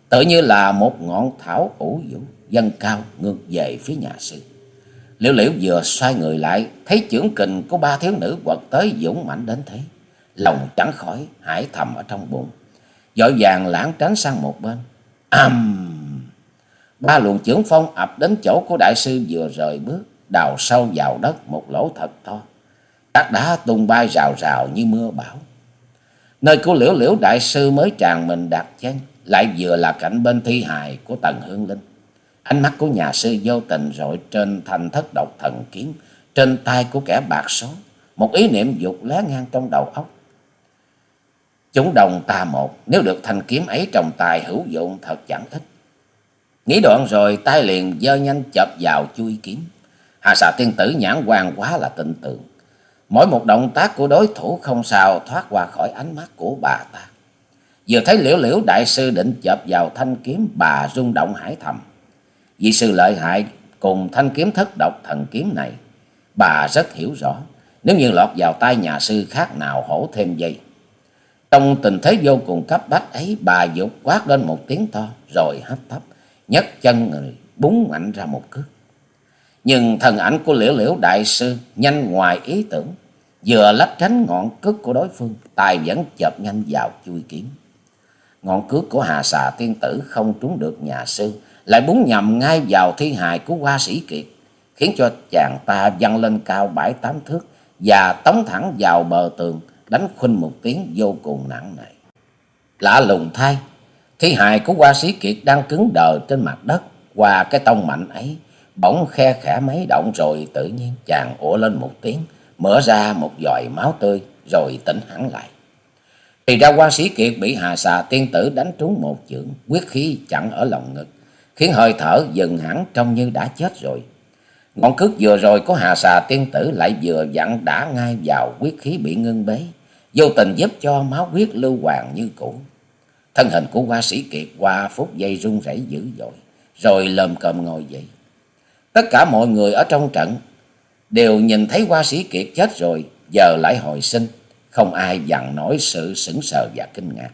Speaker 1: tự như là một ngọn thảo ủ vũ dâng cao ngược về phía nhà sư. Liễu liễu vừa xoay người lại, thấy trưởng kình của ba thiếu nữ quật tới dũng mãnh đến thế. Lòng trắng khỏi, hải thầm ở trong bụng. Dội vàng lãng tránh sang một bên. Âm! Ba luồng chưởng phong ập đến chỗ của đại sư vừa rời bước, đào sâu vào đất một lỗ thật to. cát đá tung bay rào rào như mưa bão. Nơi của liễu liễu đại sư mới tràn mình đặt chân, lại vừa là cạnh bên thi hài của Tần Hương Linh. Ánh mắt của nhà sư vô tình rọi trên thành thất độc thần kiếm, trên tay của kẻ bạc số. Một ý niệm dục lé ngang trong đầu óc. Chúng đồng ta một, nếu được thanh kiếm ấy trong tài hữu dụng thật chẳng ít. Nghĩ đoạn rồi tay liền giơ nhanh chập vào chui kiếm. Hà xà tiên tử nhãn quan quá là tin tưởng. Mỗi một động tác của đối thủ không sao thoát qua khỏi ánh mắt của bà ta. Vừa thấy liễu liễu đại sư định chập vào thanh kiếm bà rung động hải thầm. Vì sư lợi hại cùng thanh kiếm thất độc thần kiếm này, bà rất hiểu rõ. Nếu như lọt vào tay nhà sư khác nào hổ thêm dây. Trong tình thế vô cùng cấp bách ấy, bà dục quát lên một tiếng to, rồi hấp thấp, nhấc chân người, búng mạnh ra một cước. Nhưng thần ảnh của liễu liễu đại sư nhanh ngoài ý tưởng, vừa lách tránh ngọn cước của đối phương, tài vẫn chợp nhanh vào chui kiếm. Ngọn cước của hà xà tiên tử không trúng được nhà sư, lại búng nhầm ngay vào thi hài của hoa sĩ kiệt, khiến cho chàng ta văng lên cao bảy tám thước và tống thẳng vào bờ tường, đánh khuynh một tiếng vô cùng nặng nề. Lạ lùng thay, thi hài của hoa sĩ kiệt đang cứng đờ trên mặt đất, qua cái tông mạnh ấy, bỗng khe khẽ mấy động rồi tự nhiên chàng ủa lên một tiếng, mở ra một dòi máu tươi rồi tỉnh hẳn lại. Thì ra quan sĩ kiệt bị hà xà tiên tử đánh trúng một chưởng, quyết khí chặn ở lòng ngực, khiến hơi thở dừng hẳn trông như đã chết rồi. Ngọn cước vừa rồi có hà xà tiên tử lại vừa dặn đã ngay vào quyết khí bị ngưng bế, vô tình giúp cho máu huyết lưu hoàng như cũ. Thân hình của hoa sĩ kiệt qua phút giây run rẩy dữ dội, rồi lồm cồm ngồi dậy. Tất cả mọi người ở trong trận đều nhìn thấy hoa sĩ kiệt chết rồi, giờ lại hồi sinh, không ai dằn nổi sự sững sờ và kinh ngạc.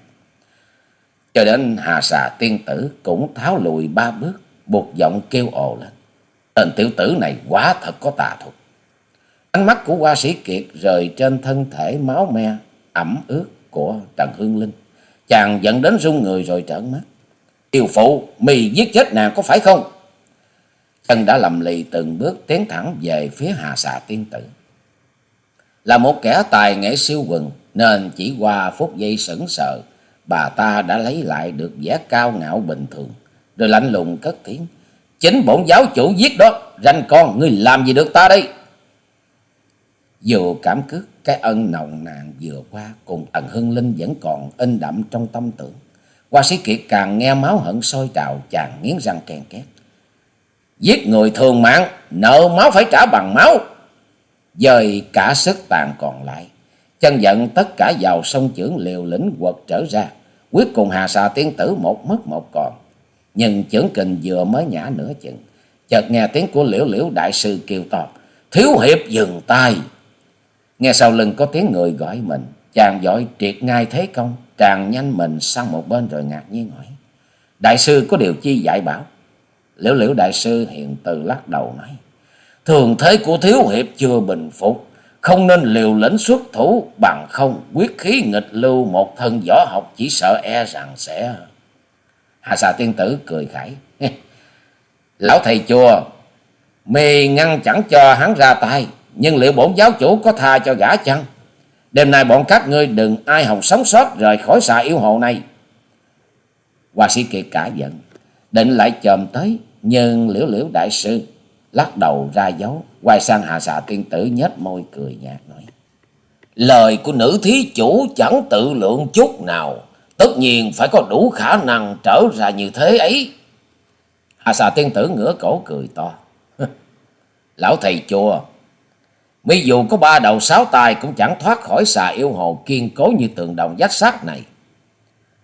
Speaker 1: Cho đến hà xà tiên tử cũng tháo lùi ba bước, buộc giọng kêu ồ lên. Tên tiểu tử này quá thật có tà thuật. Ánh mắt của hoa sĩ kiệt rời trên thân thể máu me, ẩm ướt của Trần Hương Linh. Chàng dẫn đến run người rồi trợn mắt. Kiều phụ, mì giết chết nàng có phải không? Chân đã lầm lì từng bước tiến thẳng về phía hà xà tiên tử. Là một kẻ tài nghệ siêu quần nên chỉ qua phút giây sững sờ, bà ta đã lấy lại được vẻ cao ngạo bình thường, rồi lạnh lùng cất tiếng. Chính bổn giáo chủ giết đó, ranh con, ngươi làm gì được ta đây? Dù cảm cước cái ân nồng nàn vừa qua cùng ẩn Hưng Linh vẫn còn in đậm trong tâm tưởng. Hoa sĩ Kiệt càng nghe máu hận sôi trào chàng nghiến răng kèn két. Giết người thường mạng, nợ máu phải trả bằng máu. Dời cả sức tàn còn lại. Chân giận tất cả vào sông trưởng liều lĩnh quật trở ra. Quyết cùng hà xà tiên tử một mất một còn. Nhưng trưởng kình vừa mới nhả nửa chừng. Chợt nghe tiếng của liễu liễu đại sư kêu to. Thiếu hiệp dừng tay. Nghe sau lưng có tiếng người gọi mình. Chàng giỏi triệt ngay thế công. Tràn nhanh mình sang một bên rồi ngạc nhiên hỏi. Đại sư có điều chi dạy bảo. Liễu liễu đại sư hiện từ lắc đầu nói. Thường thế của thiếu hiệp chưa bình phục. Không nên liều lĩnh xuất thủ bằng không quyết khí nghịch lưu một thân võ học chỉ sợ e rằng sẽ... Hà xà tiên tử cười khải. Lão thầy chùa, mì ngăn chẳng cho hắn ra tay, nhưng liệu bổn giáo chủ có tha cho gã chăng? Đêm nay bọn các ngươi đừng ai hồng sống sót rời khỏi xà yêu hồ này. Hòa sĩ kiệt cả giận, định lại chồm tới, nhưng liễu liễu đại sư lắc đầu ra dấu, quay sang hà xà tiên tử nhếch môi cười nhạt nói. Lời của nữ thí chủ chẳng tự lượng chút nào, tất nhiên phải có đủ khả năng trở ra như thế ấy. Hà xà tiên tử ngửa cổ cười to. [laughs] Lão thầy chùa, Mỹ dù có ba đầu sáu tay cũng chẳng thoát khỏi xà yêu hồ kiên cố như tường đồng dách sắt này.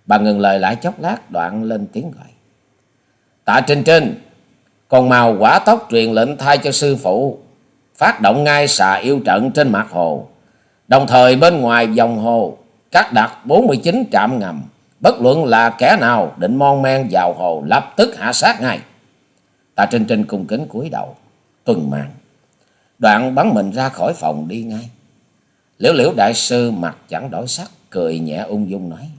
Speaker 1: Bà ngừng lời lại chốc lát đoạn lên tiếng gọi. Tạ Trinh Trinh, còn màu quả tóc truyền lệnh thay cho sư phụ, phát động ngay xà yêu trận trên mặt hồ. Đồng thời bên ngoài dòng hồ, các đặt 49 trạm ngầm, bất luận là kẻ nào định mon men vào hồ lập tức hạ sát ngay. Tạ Trinh Trinh cung kính cúi đầu, tuần mạng. Đoạn bắn mình ra khỏi phòng đi ngay. Liễu liễu đại sư mặt chẳng đổi sắc, cười nhẹ ung dung nói.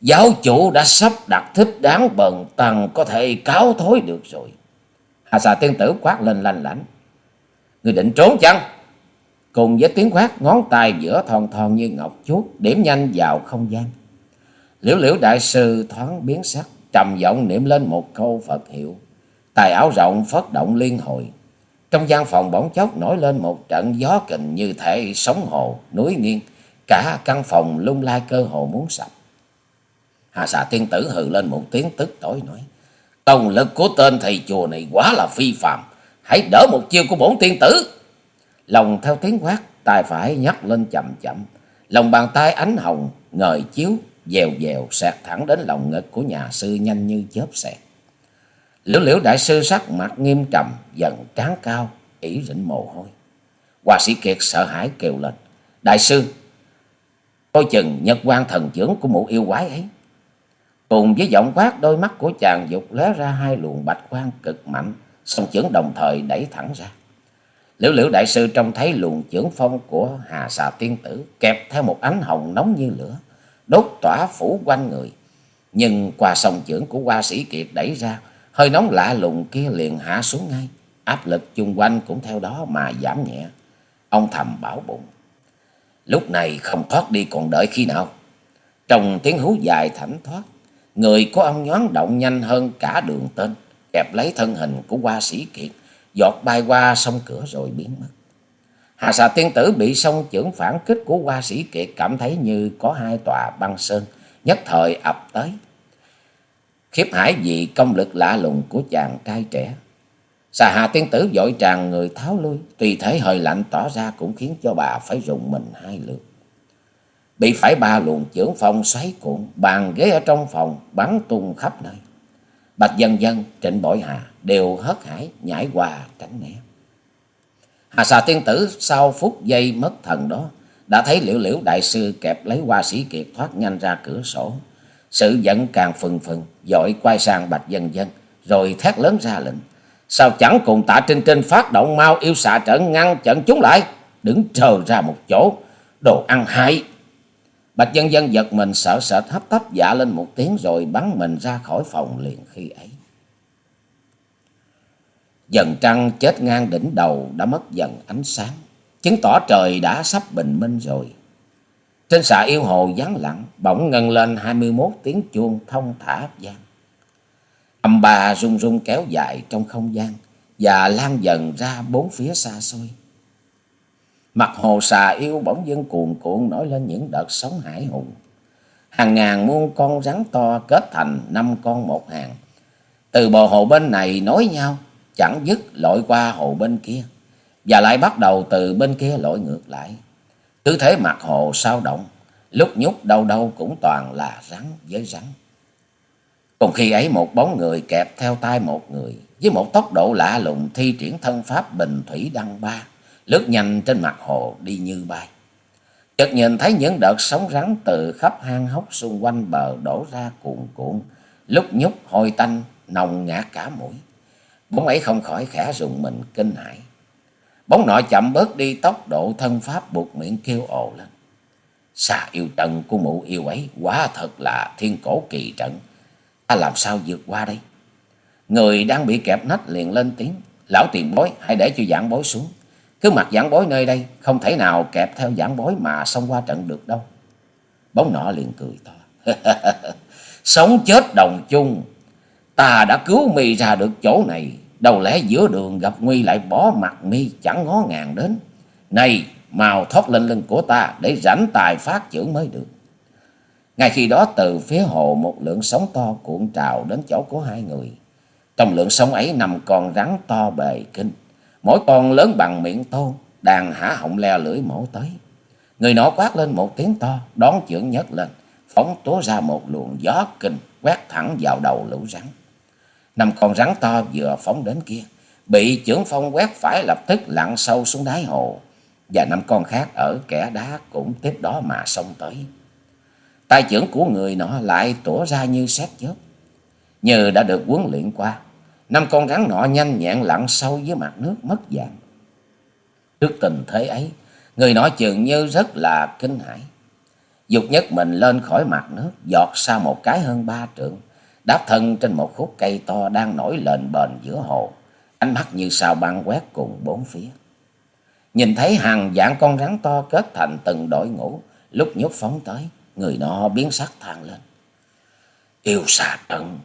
Speaker 1: Giáo chủ đã sắp đặt thích đáng bần tầng có thể cáo thối được rồi. Hà xà tiên tử quát lên lanh lảnh. Người định trốn chăng? Cùng với tiếng quát ngón tay giữa thon thon như ngọc chuốt điểm nhanh vào không gian. Liễu liễu đại sư thoáng biến sắc trầm giọng niệm lên một câu Phật hiệu. Tài áo rộng phất động liên hồi. Trong gian phòng bỗng chốc nổi lên một trận gió kình như thể sóng hồ, núi nghiêng. Cả căn phòng lung lai cơ hồ muốn sập. Hà xà tiên tử hừ lên một tiếng tức tối nói. Công lực của tên thầy chùa này quá là phi phạm. Hãy đỡ một chiêu của bổn tiên tử. Lòng theo tiếng quát, tay phải nhắc lên chậm chậm. Lòng bàn tay ánh hồng, ngời chiếu, dèo dèo sẹt thẳng đến lòng ngực của nhà sư nhanh như chớp xẹt. Liễu liễu đại sư sắc mặt nghiêm trầm, dần trán cao, ỉ rỉnh mồ hôi. Hoa sĩ Kiệt sợ hãi kêu lên. Đại sư, coi chừng nhật quan thần trưởng của mụ yêu quái ấy. Cùng với giọng quát đôi mắt của chàng dục lóe ra hai luồng bạch quang cực mạnh, song chưởng đồng thời đẩy thẳng ra. Liễu liễu đại sư trông thấy luồng chưởng phong của hà xà tiên tử kẹp theo một ánh hồng nóng như lửa, đốt tỏa phủ quanh người. Nhưng qua song chưởng của hoa sĩ kiệt đẩy ra, hơi nóng lạ lùng kia liền hạ xuống ngay. Áp lực chung quanh cũng theo đó mà giảm nhẹ. Ông thầm bảo bụng. Lúc này không thoát đi còn đợi khi nào. Trong tiếng hú dài thảnh thoát, người của ông nhoáng động nhanh hơn cả đường tên, kẹp lấy thân hình của hoa sĩ kiệt, giọt bay qua sông cửa rồi biến mất. Hà xà tiên tử bị sông chưởng phản kích của hoa sĩ kiệt cảm thấy như có hai tòa băng sơn, nhất thời ập tới. Khiếp hải vì công lực lạ lùng của chàng trai trẻ. Xà hà tiên tử vội tràn người tháo lui, tùy thể hơi lạnh tỏ ra cũng khiến cho bà phải rùng mình hai lượt. Bị phải ba luồng chưởng phong xoáy cuộn, bàn ghế ở trong phòng bắn tung khắp nơi. Bạch dân dân, trịnh bội hà đều hớt hải, nhảy qua tránh né. Hà xà tiên tử sau phút giây mất thần đó, đã thấy liễu liễu đại sư kẹp lấy hoa sĩ kiệt thoát nhanh ra cửa sổ. Sự giận càng phừng phừng, dội quay sang bạch dân dân, rồi thét lớn ra lệnh. Sao chẳng cùng tạ trinh trinh phát động mau yêu xạ trận ngăn chặn chúng lại, đứng chờ ra một chỗ, đồ ăn hại. Bạch dân dân giật mình sợ sệt hấp tấp dạ lên một tiếng rồi bắn mình ra khỏi phòng liền khi ấy. Dần trăng chết ngang đỉnh đầu đã mất dần ánh sáng, chứng tỏ trời đã sắp bình minh rồi. Trên xà yêu hồ vắng lặng, bỗng ngân lên hai mươi 21 tiếng chuông thông thả gian. Âm ba rung rung kéo dài trong không gian và lan dần ra bốn phía xa xôi. Mặt hồ xà yêu bỗng dưng cuồn cuộn nổi lên những đợt sóng hải hùng. Hàng ngàn muôn con rắn to kết thành năm con một hàng. Từ bờ hồ bên này nối nhau, chẳng dứt lội qua hồ bên kia. Và lại bắt đầu từ bên kia lội ngược lại. Tư thế mặt hồ sao động, lúc nhúc đâu đâu cũng toàn là rắn với rắn. Cùng khi ấy một bóng người kẹp theo tay một người, với một tốc độ lạ lùng thi triển thân pháp bình thủy đăng ba, lướt nhanh trên mặt hồ đi như bay. Chợt nhìn thấy những đợt sóng rắn từ khắp hang hốc xung quanh bờ đổ ra cuồn cuộn, lúc nhúc hôi tanh, nồng ngạt cả mũi. Bóng ấy không khỏi khẽ rùng mình kinh hãi. Bóng nọ chậm bớt đi, tốc độ thân pháp buộc miệng kêu ồ lên. Xà yêu trận của mụ yêu ấy quá thật là thiên cổ kỳ trận. Ta làm sao vượt qua đây? Người đang bị kẹp nách liền lên tiếng. Lão tiền bối, hãy để cho giảng bối xuống. Cứ mặt giảng bối nơi đây, không thể nào kẹp theo giảng bối mà xông qua trận được đâu. Bóng nọ liền cười to. [laughs] Sống chết đồng chung. Ta đã cứu mi ra được chỗ này. Đâu lẽ giữa đường gặp nguy lại bỏ mặt mi chẳng ngó ngàng đến. Này mau thoát lên lưng của ta để rảnh tài phát trưởng mới được. Ngay khi đó từ phía hồ một lượng sóng to cuộn trào đến chỗ của hai người. Trong lượng sóng ấy nằm con rắn to bề kinh. Mỗi con lớn bằng miệng tôn, đàn hả họng le lưỡi mổ tới. Người nọ quát lên một tiếng to, đón chưởng nhấc lên, phóng tố ra một luồng gió kinh, quét thẳng vào đầu lũ rắn. Năm con rắn to vừa phóng đến kia, bị chưởng phong quét phải lập tức lặn sâu xuống đáy hồ. Và năm con khác ở kẻ đá cũng tiếp đó mà xông tới. Tay chưởng của người nọ lại tủa ra như xét chớp. Như đã được huấn luyện qua, năm con rắn nọ nhanh nhẹn lặn sâu dưới mặt nước mất dạng. Trước tình thế ấy, người nọ chừng như rất là kinh hãi. Dục nhất mình lên khỏi mặt nước, giọt xa một cái hơn ba trượng, đáp thân trên một khúc cây to đang nổi lên bền giữa hồ, ánh mắt như sao băng quét cùng bốn phía. Nhìn thấy hàng dạng con rắn to kết thành từng đội ngũ, lúc nhúc phóng tới, người nọ biến sắc than lên. Yêu xà trận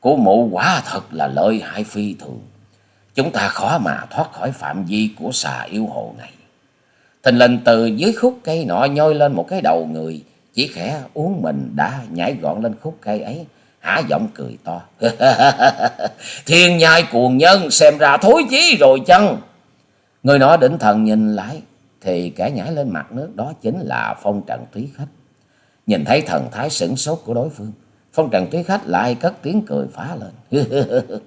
Speaker 1: của mụ quả thật là lợi hại phi thường. Chúng ta khó mà thoát khỏi phạm vi của xà yêu hồ này. Thình lình từ dưới khúc cây nọ nhôi lên một cái đầu người, chỉ khẽ uống mình đã nhảy gọn lên khúc cây ấy, hả giọng cười to. [laughs] Thiên nhai cuồng nhân xem ra thối chí rồi chăng? Người nọ định thần nhìn lại, thì kẻ nhảy lên mặt nước đó chính là phong trần thúy khách. Nhìn thấy thần thái sửng sốt của đối phương, phong trần thúy khách lại cất tiếng cười phá lên. [laughs]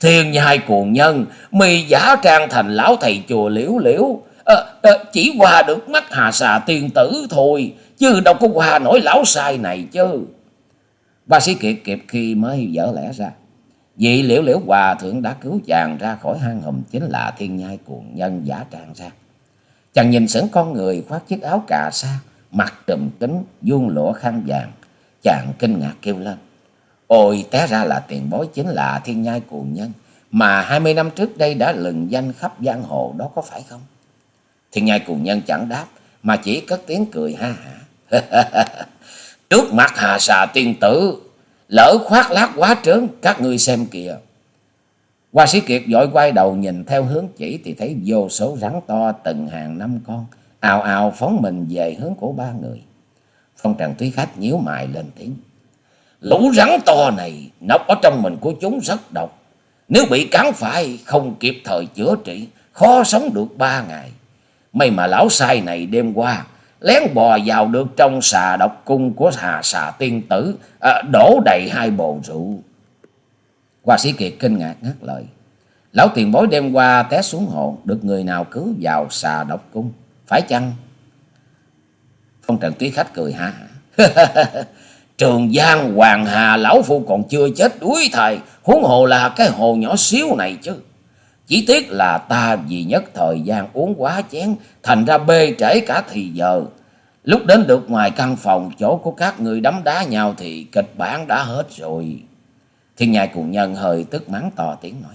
Speaker 1: Thiên nhai cuồng nhân, mì giả trang thành lão thầy chùa liễu liễu. À, à, chỉ qua được mắt hà xà tiên tử thôi, chứ đâu có qua nổi lão sai này chứ. Ba sĩ kiệt kịp khi mới dở lẽ ra. Vị liễu liễu hòa thượng đã cứu chàng ra khỏi hang hùm chính là thiên nhai cuồng nhân giả trang ra. Chàng nhìn sững con người khoác chiếc áo cà sa, mặt trùm kính, vuông lụa khăn vàng. Chàng kinh ngạc kêu lên. Ôi té ra là tiền bối chính là thiên nhai cuồng nhân. Mà hai mươi năm trước đây đã lừng danh khắp giang hồ đó có phải không? Thiên nhai cuồng nhân chẳng đáp. Mà chỉ cất tiếng cười ha hả. [laughs] Trước mặt hà xà tiên tử. Lỡ khoác lát quá trớn. Các ngươi xem kìa. Hoa sĩ Kiệt vội quay đầu nhìn theo hướng chỉ thì thấy vô số rắn to từng hàng năm con, ào ào phóng mình về hướng của ba người. Phong trần thúy khách nhíu mày lên tiếng. Lũ rắn to này nấp ở trong mình của chúng rất độc. Nếu bị cắn phải không kịp thời chữa trị, khó sống được ba ngày. May mà lão sai này đêm qua, lén bò vào được trong xà độc cung của hà xà tiên tử, à, đổ đầy hai bồn rượu. Hoa sĩ Kiệt kinh ngạc ngắt lời. Lão tiền bối đêm qua té xuống hồ, được người nào cứu vào xà độc cung, phải chăng? Phong trần tuy khách cười ha [laughs] Trường Giang Hoàng Hà Lão Phu còn chưa chết đuối thầy, huống hồ là cái hồ nhỏ xíu này chứ. Chỉ tiếc là ta vì nhất thời gian uống quá chén, thành ra bê trễ cả thì giờ. Lúc đến được ngoài căn phòng chỗ của các người đấm đá nhau thì kịch bản đã hết rồi. Thiên nhai cùng nhân hơi tức mắng to tiếng nói.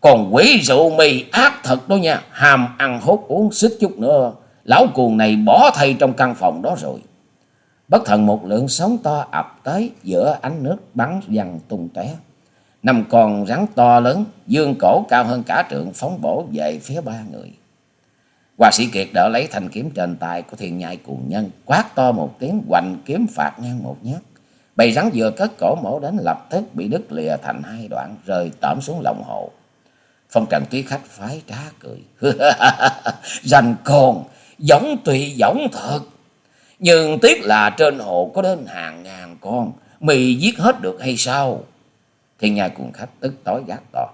Speaker 1: Còn quỷ rượu mì ác thật đó nha, hàm ăn hốt uống xích chút nữa. Lão cuồng này bỏ thay trong căn phòng đó rồi. Bất thần một lượng sóng to ập tới giữa ánh nước bắn văng tung tóe. Năm con rắn to lớn, dương cổ cao hơn cả trượng phóng bổ về phía ba người. hòa sĩ Kiệt đỡ lấy thanh kiếm trên tay của thiên nhai cuồng nhân, quát to một tiếng hoành kiếm phạt ngang một nhát. Bầy rắn vừa cất cổ mổ đến lập tức bị đứt lìa thành hai đoạn rơi tẩm xuống lòng hồ. Phong trần túy khách phái trá cười. [laughs] Rành con, giống tùy giống thật. Nhưng tiếc là trên hồ có đến hàng ngàn con, mì giết hết được hay sao? Thiên nhai cùng khách tức tối gác to.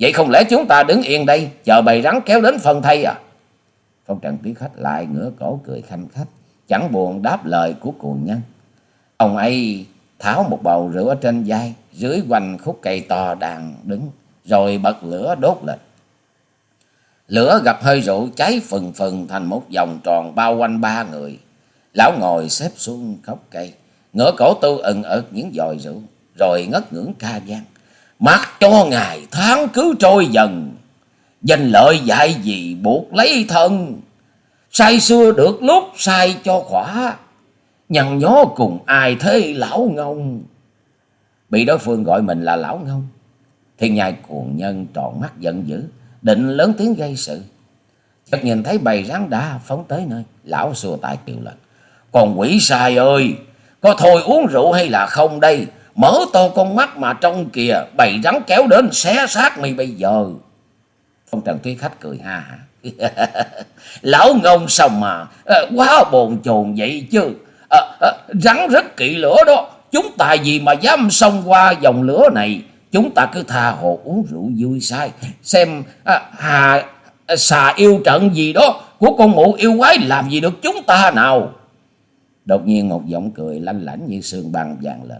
Speaker 1: Vậy không lẽ chúng ta đứng yên đây, chờ bầy rắn kéo đến phân thay à? Phong trần túy khách lại ngửa cổ cười khanh khách, chẳng buồn đáp lời của cuồng nhân. Ông ấy tháo một bầu rượu ở trên vai, dưới quanh khúc cây to đàn đứng, rồi bật lửa đốt lên. Lửa gặp hơi rượu cháy phừng phừng thành một vòng tròn bao quanh ba người. Lão ngồi xếp xuống khóc cây, ngửa cổ tư ừng ực những dòi rượu, rồi ngất ngưỡng ca gian. Mặc cho ngày tháng cứ trôi dần, danh lợi dạy gì buộc lấy thân. Say xưa được lúc sai cho khỏa, nhằn nhó cùng ai thế lão ngông. Bị đối phương gọi mình là lão ngông. Thiên nhai cuồng nhân tròn mắt giận dữ, định lớn tiếng gây sự. Chợt nhìn thấy bầy rắn đã phóng tới nơi, lão xua tay kêu lên. Còn quỷ sai ơi, có thôi uống rượu hay là không đây? Mở to con mắt mà trong kìa, bầy rắn kéo đến xé xác mi bây giờ. Phong Trần Thúy Khách cười ha hả. [laughs] Lão ngông sao mà, ờ, quá bồn chồn vậy chứ. À, à, rắn rất kỵ lửa đó, chúng ta gì mà dám xông qua dòng lửa này. Chúng ta cứ tha hồ uống rượu vui sai, xem à, hà xà yêu trận gì đó của con mụ yêu quái làm gì được chúng ta nào. Đột nhiên một giọng cười lanh lảnh như sương băng vàng lên.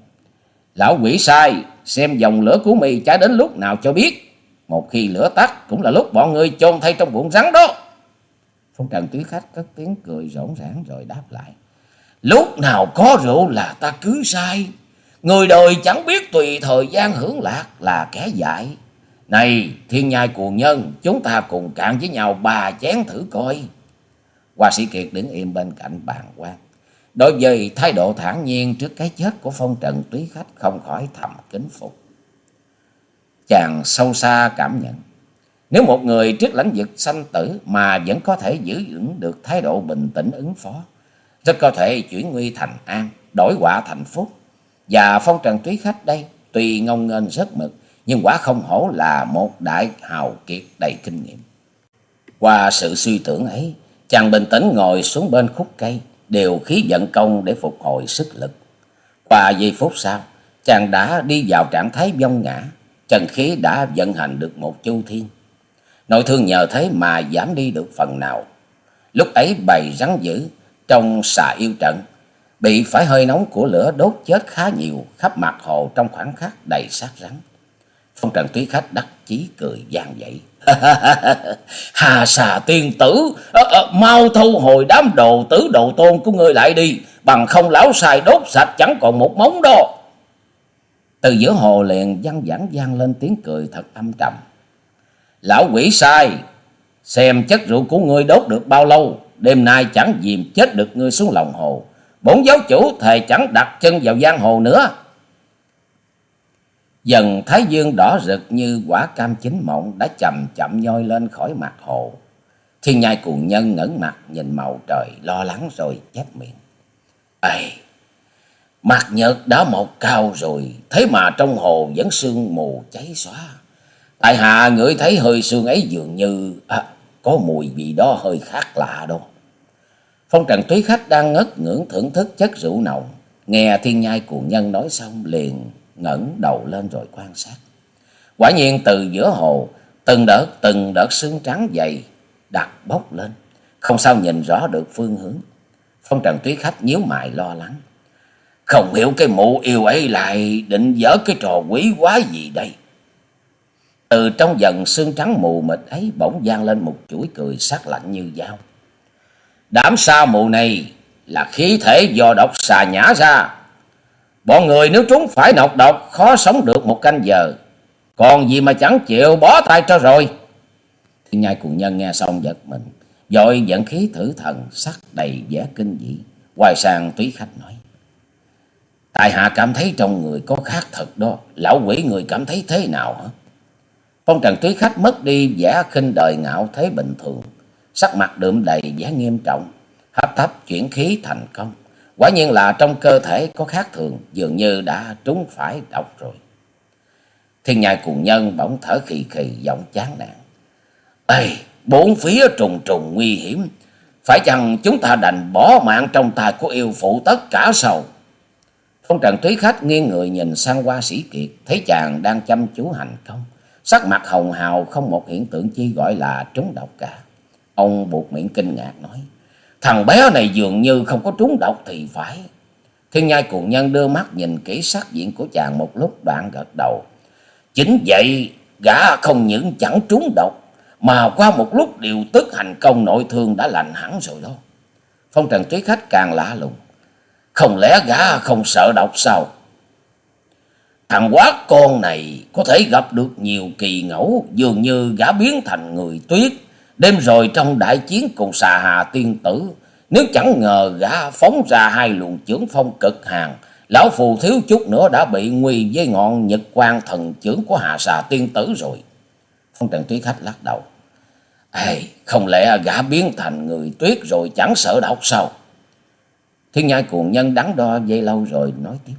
Speaker 1: Lão quỷ sai, xem dòng lửa của mì cháy đến lúc nào cho biết. Một khi lửa tắt cũng là lúc bọn ngươi chôn thay trong bụng rắn đó. Phong trần tứ khách cất tiếng cười rỗn rãng rồi đáp lại. Lúc nào có rượu là ta cứ sai. Người đời chẳng biết tùy thời gian hưởng lạc là kẻ dại. Này thiên nhai cuồng nhân, chúng ta cùng cạn với nhau bà chén thử coi. Hoa sĩ Kiệt đứng im bên cạnh bàn quan. Đối với thái độ thản nhiên trước cái chết của phong trần túy khách không khỏi thầm kính phục. Chàng sâu xa cảm nhận. Nếu một người trước lãnh vực sanh tử mà vẫn có thể giữ vững được thái độ bình tĩnh ứng phó, rất có thể chuyển nguy thành an, đổi quả thành phúc. Và phong trần túy khách đây, tuy ngông nghênh rất mực, nhưng quả không hổ là một đại hào kiệt đầy kinh nghiệm. Qua sự suy tưởng ấy, chàng bình tĩnh ngồi xuống bên khúc cây, đều khí vận công để phục hồi sức lực. Qua giây phút sau, chàng đã đi vào trạng thái vong ngã, chân khí đã vận hành được một chu thiên. Nội thương nhờ thế mà giảm đi được phần nào. Lúc ấy bầy rắn dữ trong xà yêu trận, bị phải hơi nóng của lửa đốt chết khá nhiều khắp mặt hồ trong khoảng khắc đầy sát rắn. Phong trần túy khách đắc chí cười gian dậy. [laughs] Hà xà tiên tử, à, à, mau thu hồi đám đồ tứ đồ tôn của ngươi lại đi, bằng không lão xài đốt sạch chẳng còn một móng đó. Từ giữa hồ liền văng vẳng vang lên tiếng cười thật âm trầm. Lão quỷ sai, xem chất rượu của ngươi đốt được bao lâu, đêm nay chẳng dìm chết được ngươi xuống lòng hồ. Bốn giáo chủ thề chẳng đặt chân vào giang hồ nữa. Dần thái dương đỏ rực như quả cam chín mộng đã chậm chậm nhoi lên khỏi mặt hồ. Thiên nhai cuồng nhân ngẩn mặt nhìn màu trời lo lắng rồi chép miệng. Ây, mặt nhật đã mọc cao rồi, thế mà trong hồ vẫn sương mù cháy xóa. Tại hạ ngửi thấy hơi sương ấy dường như à, có mùi gì đó hơi khác lạ đó. Phong trần túy khách đang ngất ngưỡng thưởng thức chất rượu nồng. Nghe thiên nhai cuồng nhân nói xong liền ngẩng đầu lên rồi quan sát. Quả nhiên từ giữa hồ, từng đợt từng đợt xương trắng dày đặt bốc lên. Không sao nhìn rõ được phương hướng. Phong trần tuyết khách nhíu mày lo lắng. Không hiểu cái mụ yêu ấy lại định dở cái trò quý quá gì đây. Từ trong dần xương trắng mù mịt ấy bỗng vang lên một chuỗi cười sắc lạnh như dao. Đám sa mù này là khí thể do độc xà nhả ra. Bọn người nếu trúng phải nọc độc, khó sống được một canh giờ. Còn gì mà chẳng chịu bó tay cho rồi. Thiên nhai cùng nhân nghe xong giật mình. Dội dẫn khí thử thần, sắc đầy vẻ kinh dị. Hoài sang túy khách nói. Tại hạ cảm thấy trong người có khác thật đó. Lão quỷ người cảm thấy thế nào hả? Phong trần túy khách mất đi vẻ khinh đời ngạo thế bình thường. Sắc mặt đượm đầy vẻ nghiêm trọng. Hấp thấp chuyển khí thành công. Quả nhiên là trong cơ thể có khác thường. Dường như đã trúng phải độc rồi. Thiên nhai cùng nhân bỗng thở khì khì giọng chán nản. Ê, bốn phía trùng trùng nguy hiểm. Phải chăng chúng ta đành bỏ mạng trong tay của yêu phụ tất cả sầu? Phong trần túy khách nghiêng người nhìn sang qua sĩ kiệt. Thấy chàng đang chăm chú hành công. Sắc mặt hồng hào không một hiện tượng chi gọi là trúng độc cả. Ông buộc miệng kinh ngạc nói. Thằng bé này dường như không có trúng độc thì phải. Thiên nhai cuồng nhân đưa mắt nhìn kỹ sắc diện của chàng một lúc đoạn gật đầu. Chính vậy gã không những chẳng trúng độc mà qua một lúc điều tức hành công nội thương đã lành hẳn rồi đó. Phong trần trí khách càng lạ lùng. Không lẽ gã không sợ độc sao? Thằng quát con này có thể gặp được nhiều kỳ ngẫu, dường như gã biến thành người tuyết. Đêm rồi trong đại chiến cùng xà hà tiên tử, nếu chẳng ngờ gã phóng ra hai luồng chưởng phong cực hàng, lão phù thiếu chút nữa đã bị nguy với ngọn nhật quan thần chưởng của hà xà tiên tử rồi. Phong trần tuyết khách lắc đầu. Ê, không lẽ gã biến thành người tuyết rồi chẳng sợ độc sao? Thiên nhai cuồng nhân đắn đo dây lâu rồi nói tiếp.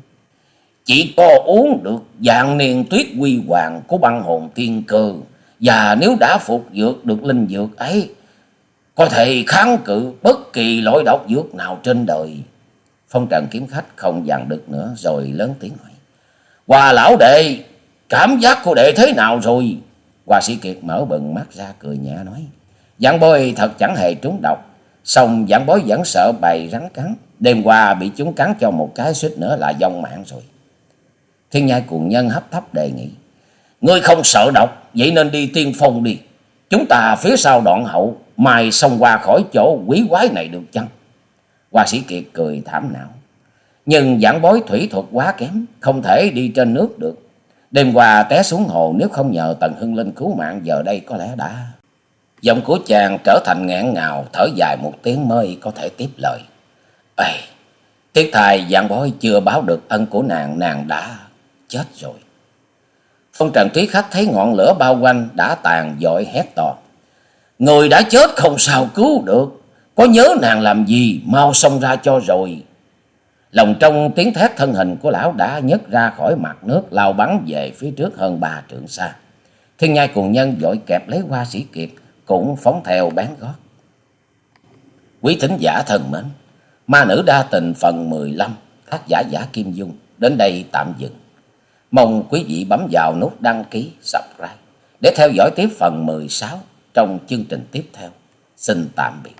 Speaker 1: Chỉ có uống được dạng niên tuyết quy hoàng của băng hồn tiên cơ. Và nếu đã phục dược được linh dược ấy, có thể kháng cự bất kỳ loại độc dược nào trên đời. Phong trần kiếm khách không dằn được nữa rồi lớn tiếng hỏi. Hòa lão đệ, cảm giác của đệ thế nào rồi? Hòa sĩ Kiệt mở bừng mắt ra cười nhẹ nói. Giảng bối thật chẳng hề trúng độc. Xong giảng bối vẫn sợ bầy rắn cắn. Đêm qua bị chúng cắn cho một cái suýt nữa là vong mạng rồi. Thiên nhai cuồng nhân hấp thấp đề nghị. Ngươi không sợ độc, vậy nên đi tiên phong đi. Chúng ta phía sau đoạn hậu, mai xông qua khỏi chỗ quý quái này được chăng? Hoa sĩ Kiệt cười thảm não. Nhưng giảng bối thủy thuật quá kém, không thể đi trên nước được. Đêm qua té xuống hồ nếu không nhờ Tần Hưng Linh cứu mạng giờ đây có lẽ đã... Giọng của chàng trở thành ngạn ngào, thở dài một tiếng mới có thể tiếp lời. Ê, tiếc thai giảng bối chưa báo được ân của nàng, nàng đã chết rồi. Phong trần Trí khách thấy ngọn lửa bao quanh đã tàn dội hét to. Người đã chết không sao cứu được. Có nhớ nàng làm gì mau xông ra cho rồi. Lòng trong tiếng thét thân hình của lão đã nhấc ra khỏi mặt nước lao bắn về phía trước hơn ba trượng xa. Thiên nhai cùng nhân dội kẹp lấy hoa sĩ kiệt cũng phóng theo bán gót. Quý thính giả thân mến, ma nữ đa tình phần 15, tác giả giả Kim Dung đến đây tạm dừng. Mong quý vị bấm vào nút đăng ký, subscribe để theo dõi tiếp phần 16 trong chương trình tiếp theo. Xin tạm biệt.